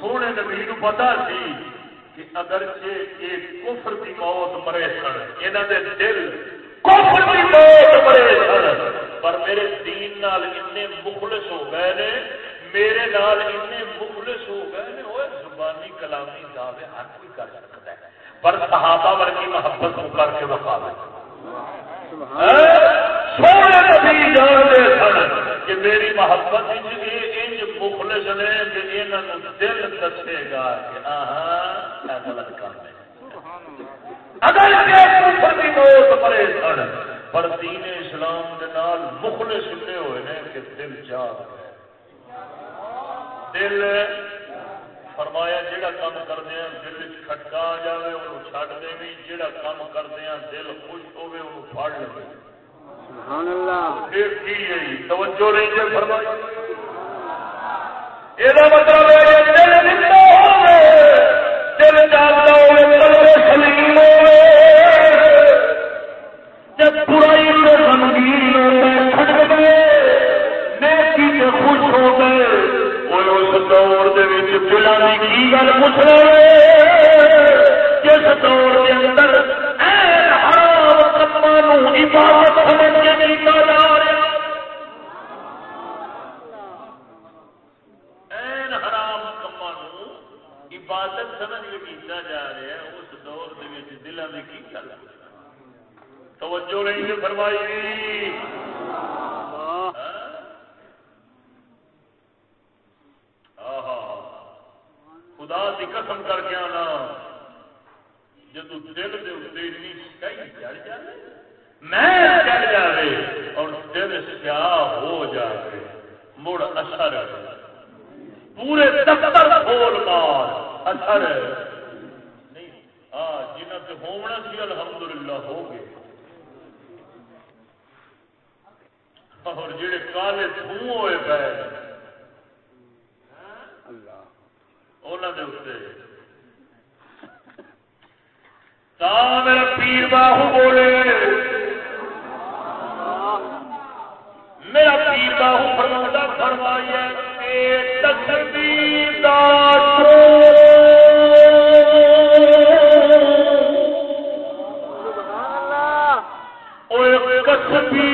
سونے نبی نو پتا سی کہ اگر کفر کی موت مرے سن یہاں دے دل کفر کی موت مرے سن پر میرے دین نال اتنے مخلص ہو گئے نے میرے نال اتنے مخلص ہو گئے نے وہ زبانی کلامی دعوے ہر کوئی کر سکتا ہے۔ پر صحابہ ورگی محبت کو کر کے بخا سونے نبی جانتے سن کہ میری محبت انج مخلص نے کہ انہوں دل دسے گا کہ غلط کام ہے۔ اگر کفر کی موت مرے سن پر دین اسلام نال مخلص سنے ہوئے نے کہ دل دل فرمایا جہاں کام کرتے ہیں دل کھٹکا آ جائے وہ چڈ دے بھی کام کرتے ہیں دل خوش ہوے وہ پڑ لے۔ سبحان اللہ۔ پھر کی ہے؟ توجہ نہیں جی فرمایا یہ مطلب ہے کہ دل زندہ دل قلب سلیم جب برائی سے غمگین کھٹ گئے نیکی سے خوش ہو گئے وہ اس دور دے وچ کی گل پوچھ رہے جس دور کے اندر حرام کماں نو عبادت سمجھ کے کیتا جا رہا این حرام کماں نو عبادت سمجھ کے کیتا جا رہا ہے اس دور دے وچ دلاں دی کی گل توجہ نہیں جی فرمائی آہا۔ خدا کی قسم کر کے آنا۔ جدو دل دے اتنے سیاہی چڑھ جائے میں چڑھ جائے اور دل سیاہ ہو جائے مڑ اثر پورے دفتر کھول مار۔ اثر نہیں ہاں جنہ ہونا سی الحمدللہ ہو گئے۔ اور جڑے کالے تھوں ہوئے پے۔ اللہ۔ انہوں نے اتنے تا پیر باہو بولے۔ میرا پیر باہو فرماتا فرمایا کہ تصویر سبحان اللہ کسبی ہو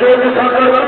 جو بھی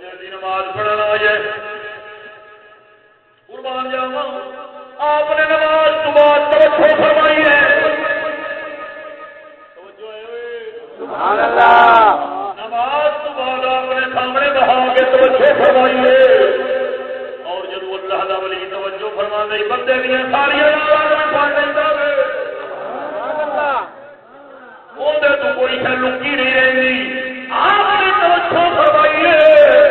فجر دی نماز پڑھنا جائے قربان جاوا آپ نے نماز تو بعد توجہ فرمائی ہے سبحان اللہ نماز تو بعد آپ نے سامنے بہا کے توجہ فرمائی ہے اور جب اللہ دا ولی توجہ فرما دے بندے دیا ساری وہ تو کوئی شہ لکی نہیں رہی آپ نے توجہ فرمائی ہے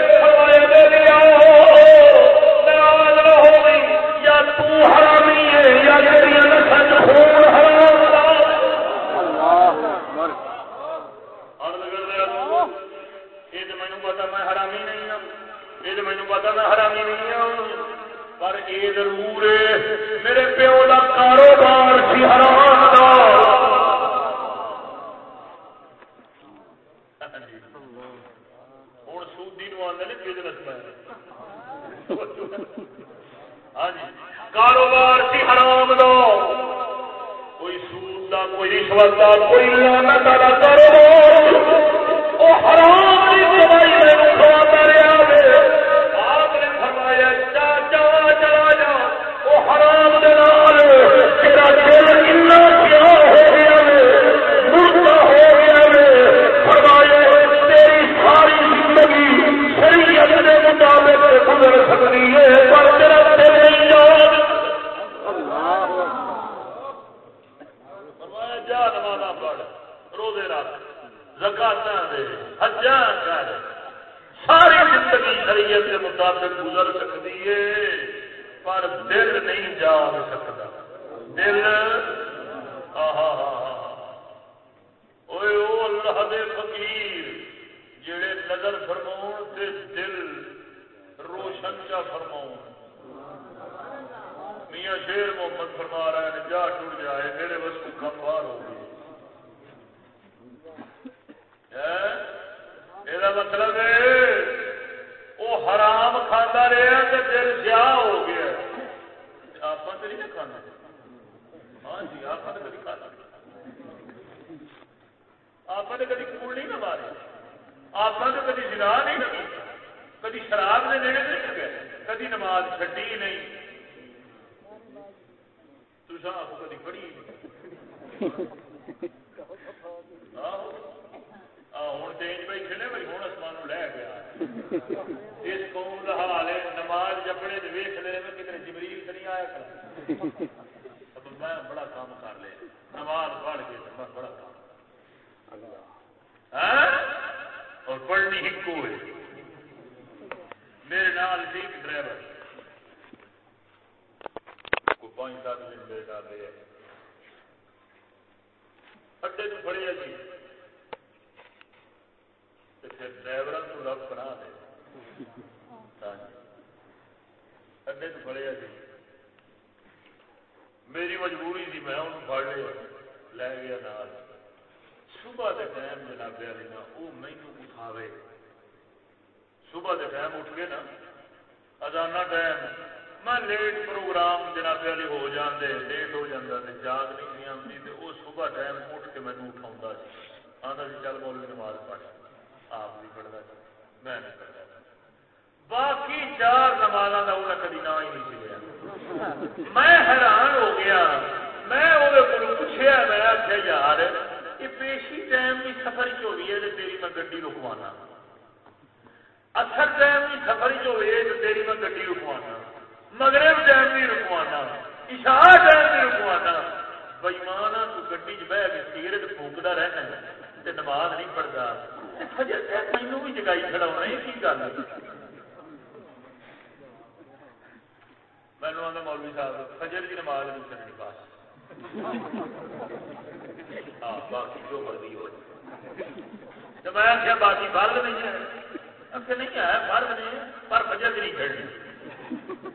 پتا نہ حرامی نہیں پر یہ ضرور ہے میرے پیو کا کاروبار سی حرام۔ رہ گیا صبح دے ٹائم جناب نا وہ مینو اٹھاوے۔ صبح دے ٹائم اٹھ کے نا ازانا ٹائم میں لیٹ پروگرام جناب ہو جاندے، لیٹ ہو جاندے جاگ نہیں سی آندی تے صبح ٹائم اٹھ کے مینوں اٹھاوندا سی۔ آندا سی، چل مولوی نماز پڑھ۔ آپ بھی پڑھتا سی، میں نہیں باقی چار نمازاں دا انہاں کبھی نہ ہی نہیں سی میں حیران ہو گیا۔ میں وہ پوچھا میں آخیا یار یہ پیشی ٹائم بھی سفر چی ہے تیری میں گی رکوانا اکثر ٹائم بھی سفر چی ہے تیری میں گی رکوانا مغرب ٹائم بھی رکوانا اشاہ ٹائم بھی رکوانا بئیمانا، تو گی چہ کے سیرت پھونکتا رہنا نماز نہیں پڑتا مینو بھی جگائی کھڑا ہونا یہ کی گل؟ مینو آدھا مولوی صاحب، فجر کی نماز نہیں کرنی بس۔ ہاں، باقی جو مرضی ہو۔ تو میں آخیا باقی فرد نہیں ہے؟ آخر نہیں ہے فرد نہیں ہے، پر فجر کی نہیں کھڑنی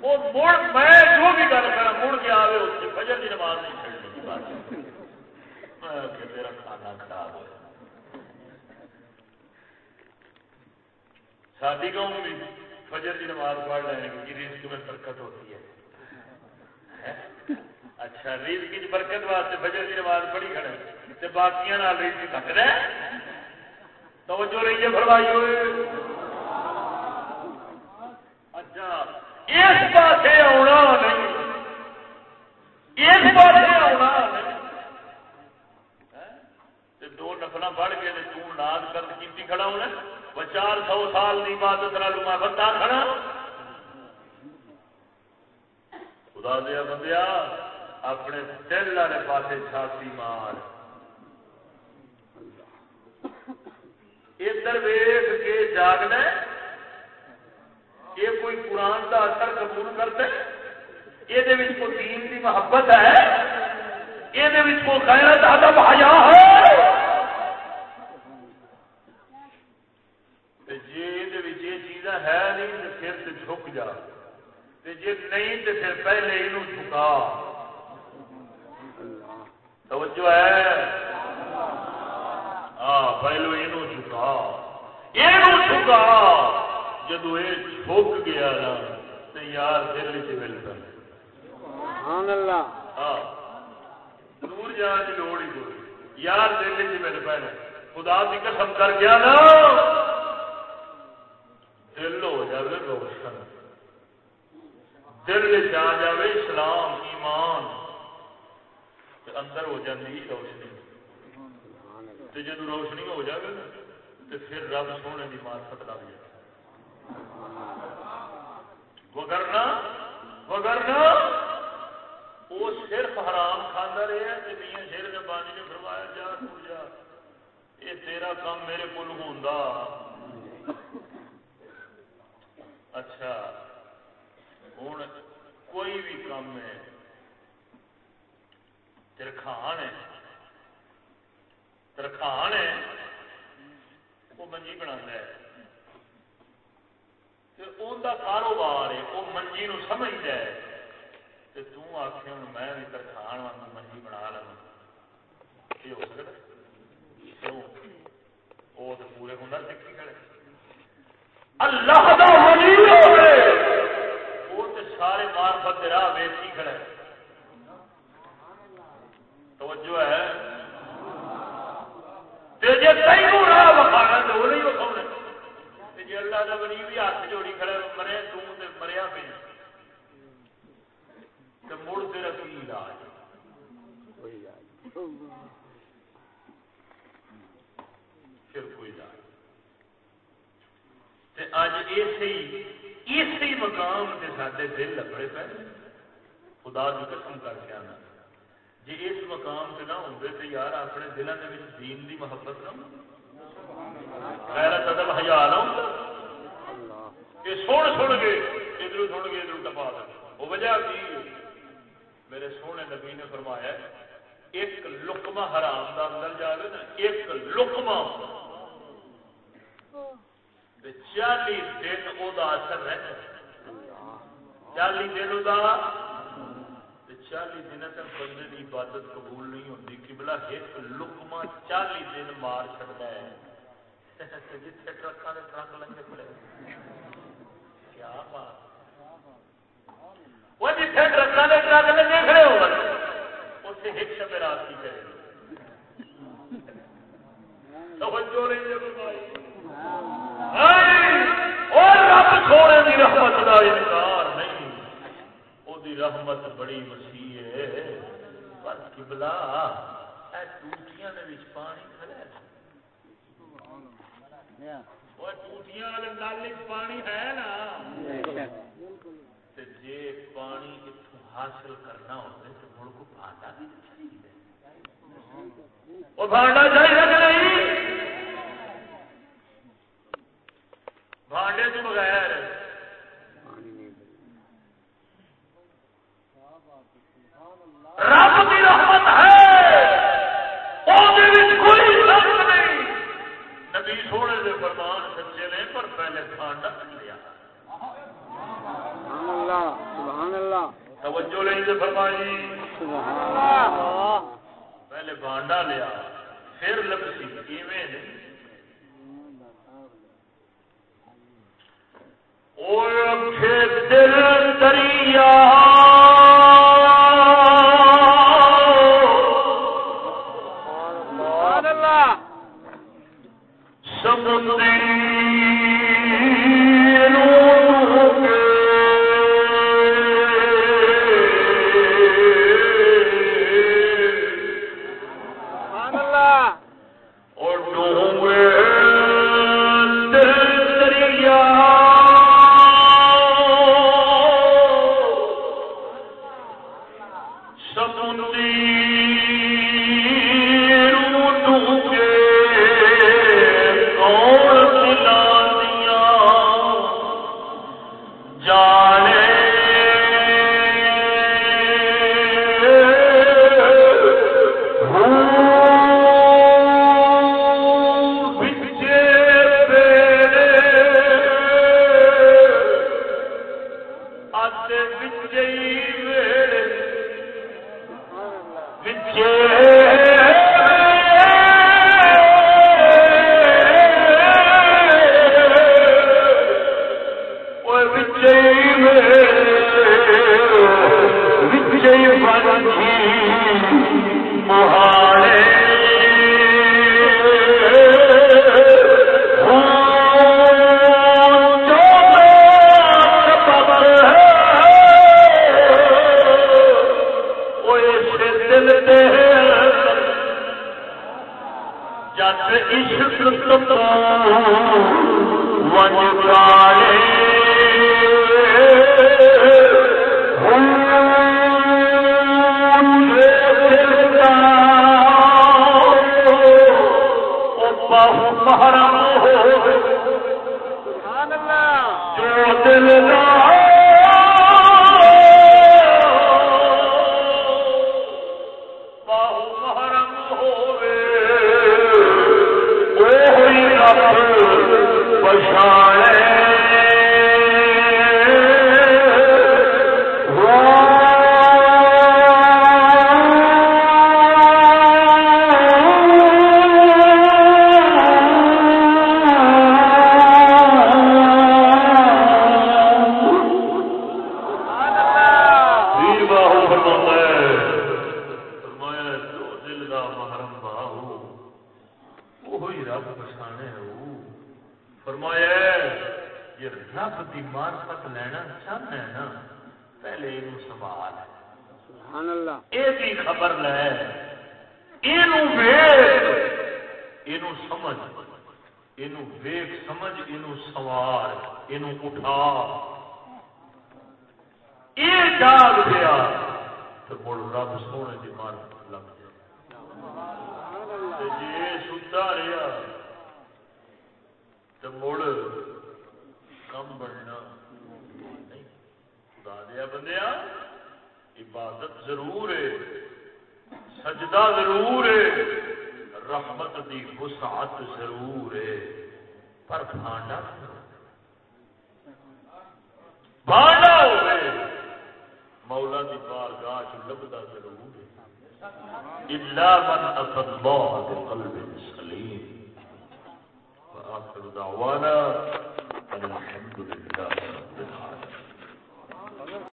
وہ مڑ، میں جو بھی گل کرا مڑ کے آئے اس سے فجر کی نماز نہیں کھڑنی بس میں کھانا خراب ہو سادی قوم بھی فجر کی نماز پڑھ لیں گے رزق میں برکت ہوتی ہے؟ اچھا رزق کی برکت واسطے فجر کی نماز پڑھی کھڑے تے باقیاں نال رزق گھٹ رہا ہے توجہ رہی ہے فرمائی ہوئے اچھا اس پاسے آنا نہیں۔ اس پاسے آنا نہیں۔ دو نفل پڑھ کے تاد کر کی کھڑا ہونا وہ چار سو سال کی عبادت نالو میں بندہ کھڑا۔ خدا دیا بندیا اپنے دل والے پاس چھاتی مار۔ ادھر ویخ کے جاگنا یہ کوئی قرآن کا اثر قبول کرتے یہ کوئی دین کی محبت ہے؟ یہ کوئی غیرت ادب، حیا ہے؟ جی یہ چیزاں ہے نہیں تو پھر جھک جا۔ جی نہیں تو پھر پہلے یہ جھکا۔ توجہ ہے؟ ہاں پہلو یہ جھکا یہ جھکا جدو یہ جھک گیا نا تو یار دل چ ملتا ہاں دور جان کی لوڑ ہی کوئی یار دل چ مل پہ خدا کی قسم کر گیا نا۔ دل ہو جائے روشن۔ دل جا جائے اسلام ایمان۔ اندر ہو جاتی روشنی تو جب روشنی ہو جائے نا تو پھر رب سونے کی مارفت لگ جائے وگرنا وگرنا وہ صرف حرام کھانا رہا کہ میاں شیر نے بانی نے فرمایا جا ٹوٹ جا یہ تیرا کام میرے کو ہوں اچھا ہوں کوئی بھی کام ہے ترخان ہے ترخان ہے وہ منجی بنا ہے ان کا کاروبار ہے وہ منجی نو سمجھ ہے تو تک میں بھی ترخان واگ منجی بنا لوں یہ ہو سکتا وہ تو پورے ہنر سیکھی کھڑے اللہ دا ولی ہوے وہ تے سارے معرفت راہ ویچی کھڑا ہے توجہ ہے، تے جے تینوں راہ وکھانا تے وہ نہیں وکھاونا تے جے اللہ دا ولی بھی ہاتھ جوڑی کھڑا مرے، تو تے مریا پہ تے مڑ تیرا کی علاج۔ پھر کوئی علاج اج اسی مقام سے سارے دل لگڑے پے۔ خدا کی قسم کر کے آنا۔ جی اس مقام سے نہ ہوں تو یار اپنے دلوں کے دین دی محبت نہ غیرت ادب ہزار یہ سن سن کے ادھر سن کے ادھر ٹپا دیں وہ وجہ کی میرے سونے نبی نے فرمایا، ایک لکما حرام کا اندر جائے نا، ایک لکما چالی دن وہ اثر رہنا چالی دن وہ چالی دن تک بندے کی عبادت قبول نہیں ہوتی کہ ایک لکما چالی دن مار چڑتا ہے۔ جتنے ٹرکا کے ٹرک لگے پڑے کیا بات۔ وہ جتنے ٹرکا کے ٹرک لگے کھڑے ہو اتنے ایک شب رات کی کرے۔ توجہ نہیں ہے ہاں۔ اور رب سونے کی رحمت کا انکار نہیں۔ رحمت بڑی وسیع پر کبلا ٹوٹیاں پانی کھڑا وہ ٹوٹیاں والے پانی ہے نا۔ تے جے پانی حاصل کرنا ہوے مڑ کو بھانڈا بھی چاہیے بھانڈا چاہیے کہ نہیں بھانڈے تو بغیر۔ رب کی رحمت ہے۔ کوئی شک نہیں۔ نبی سونے کے فرمان سچے نے پر پہلے بھانڈا لیا سبحان اللہ سبحان اللہ توجہ نہیں تو فرمائی۔ سبحان اللہ پہلے بانڈا لیا پھر لبسی کیویں نہیں۔ او رکھے دل دریا۔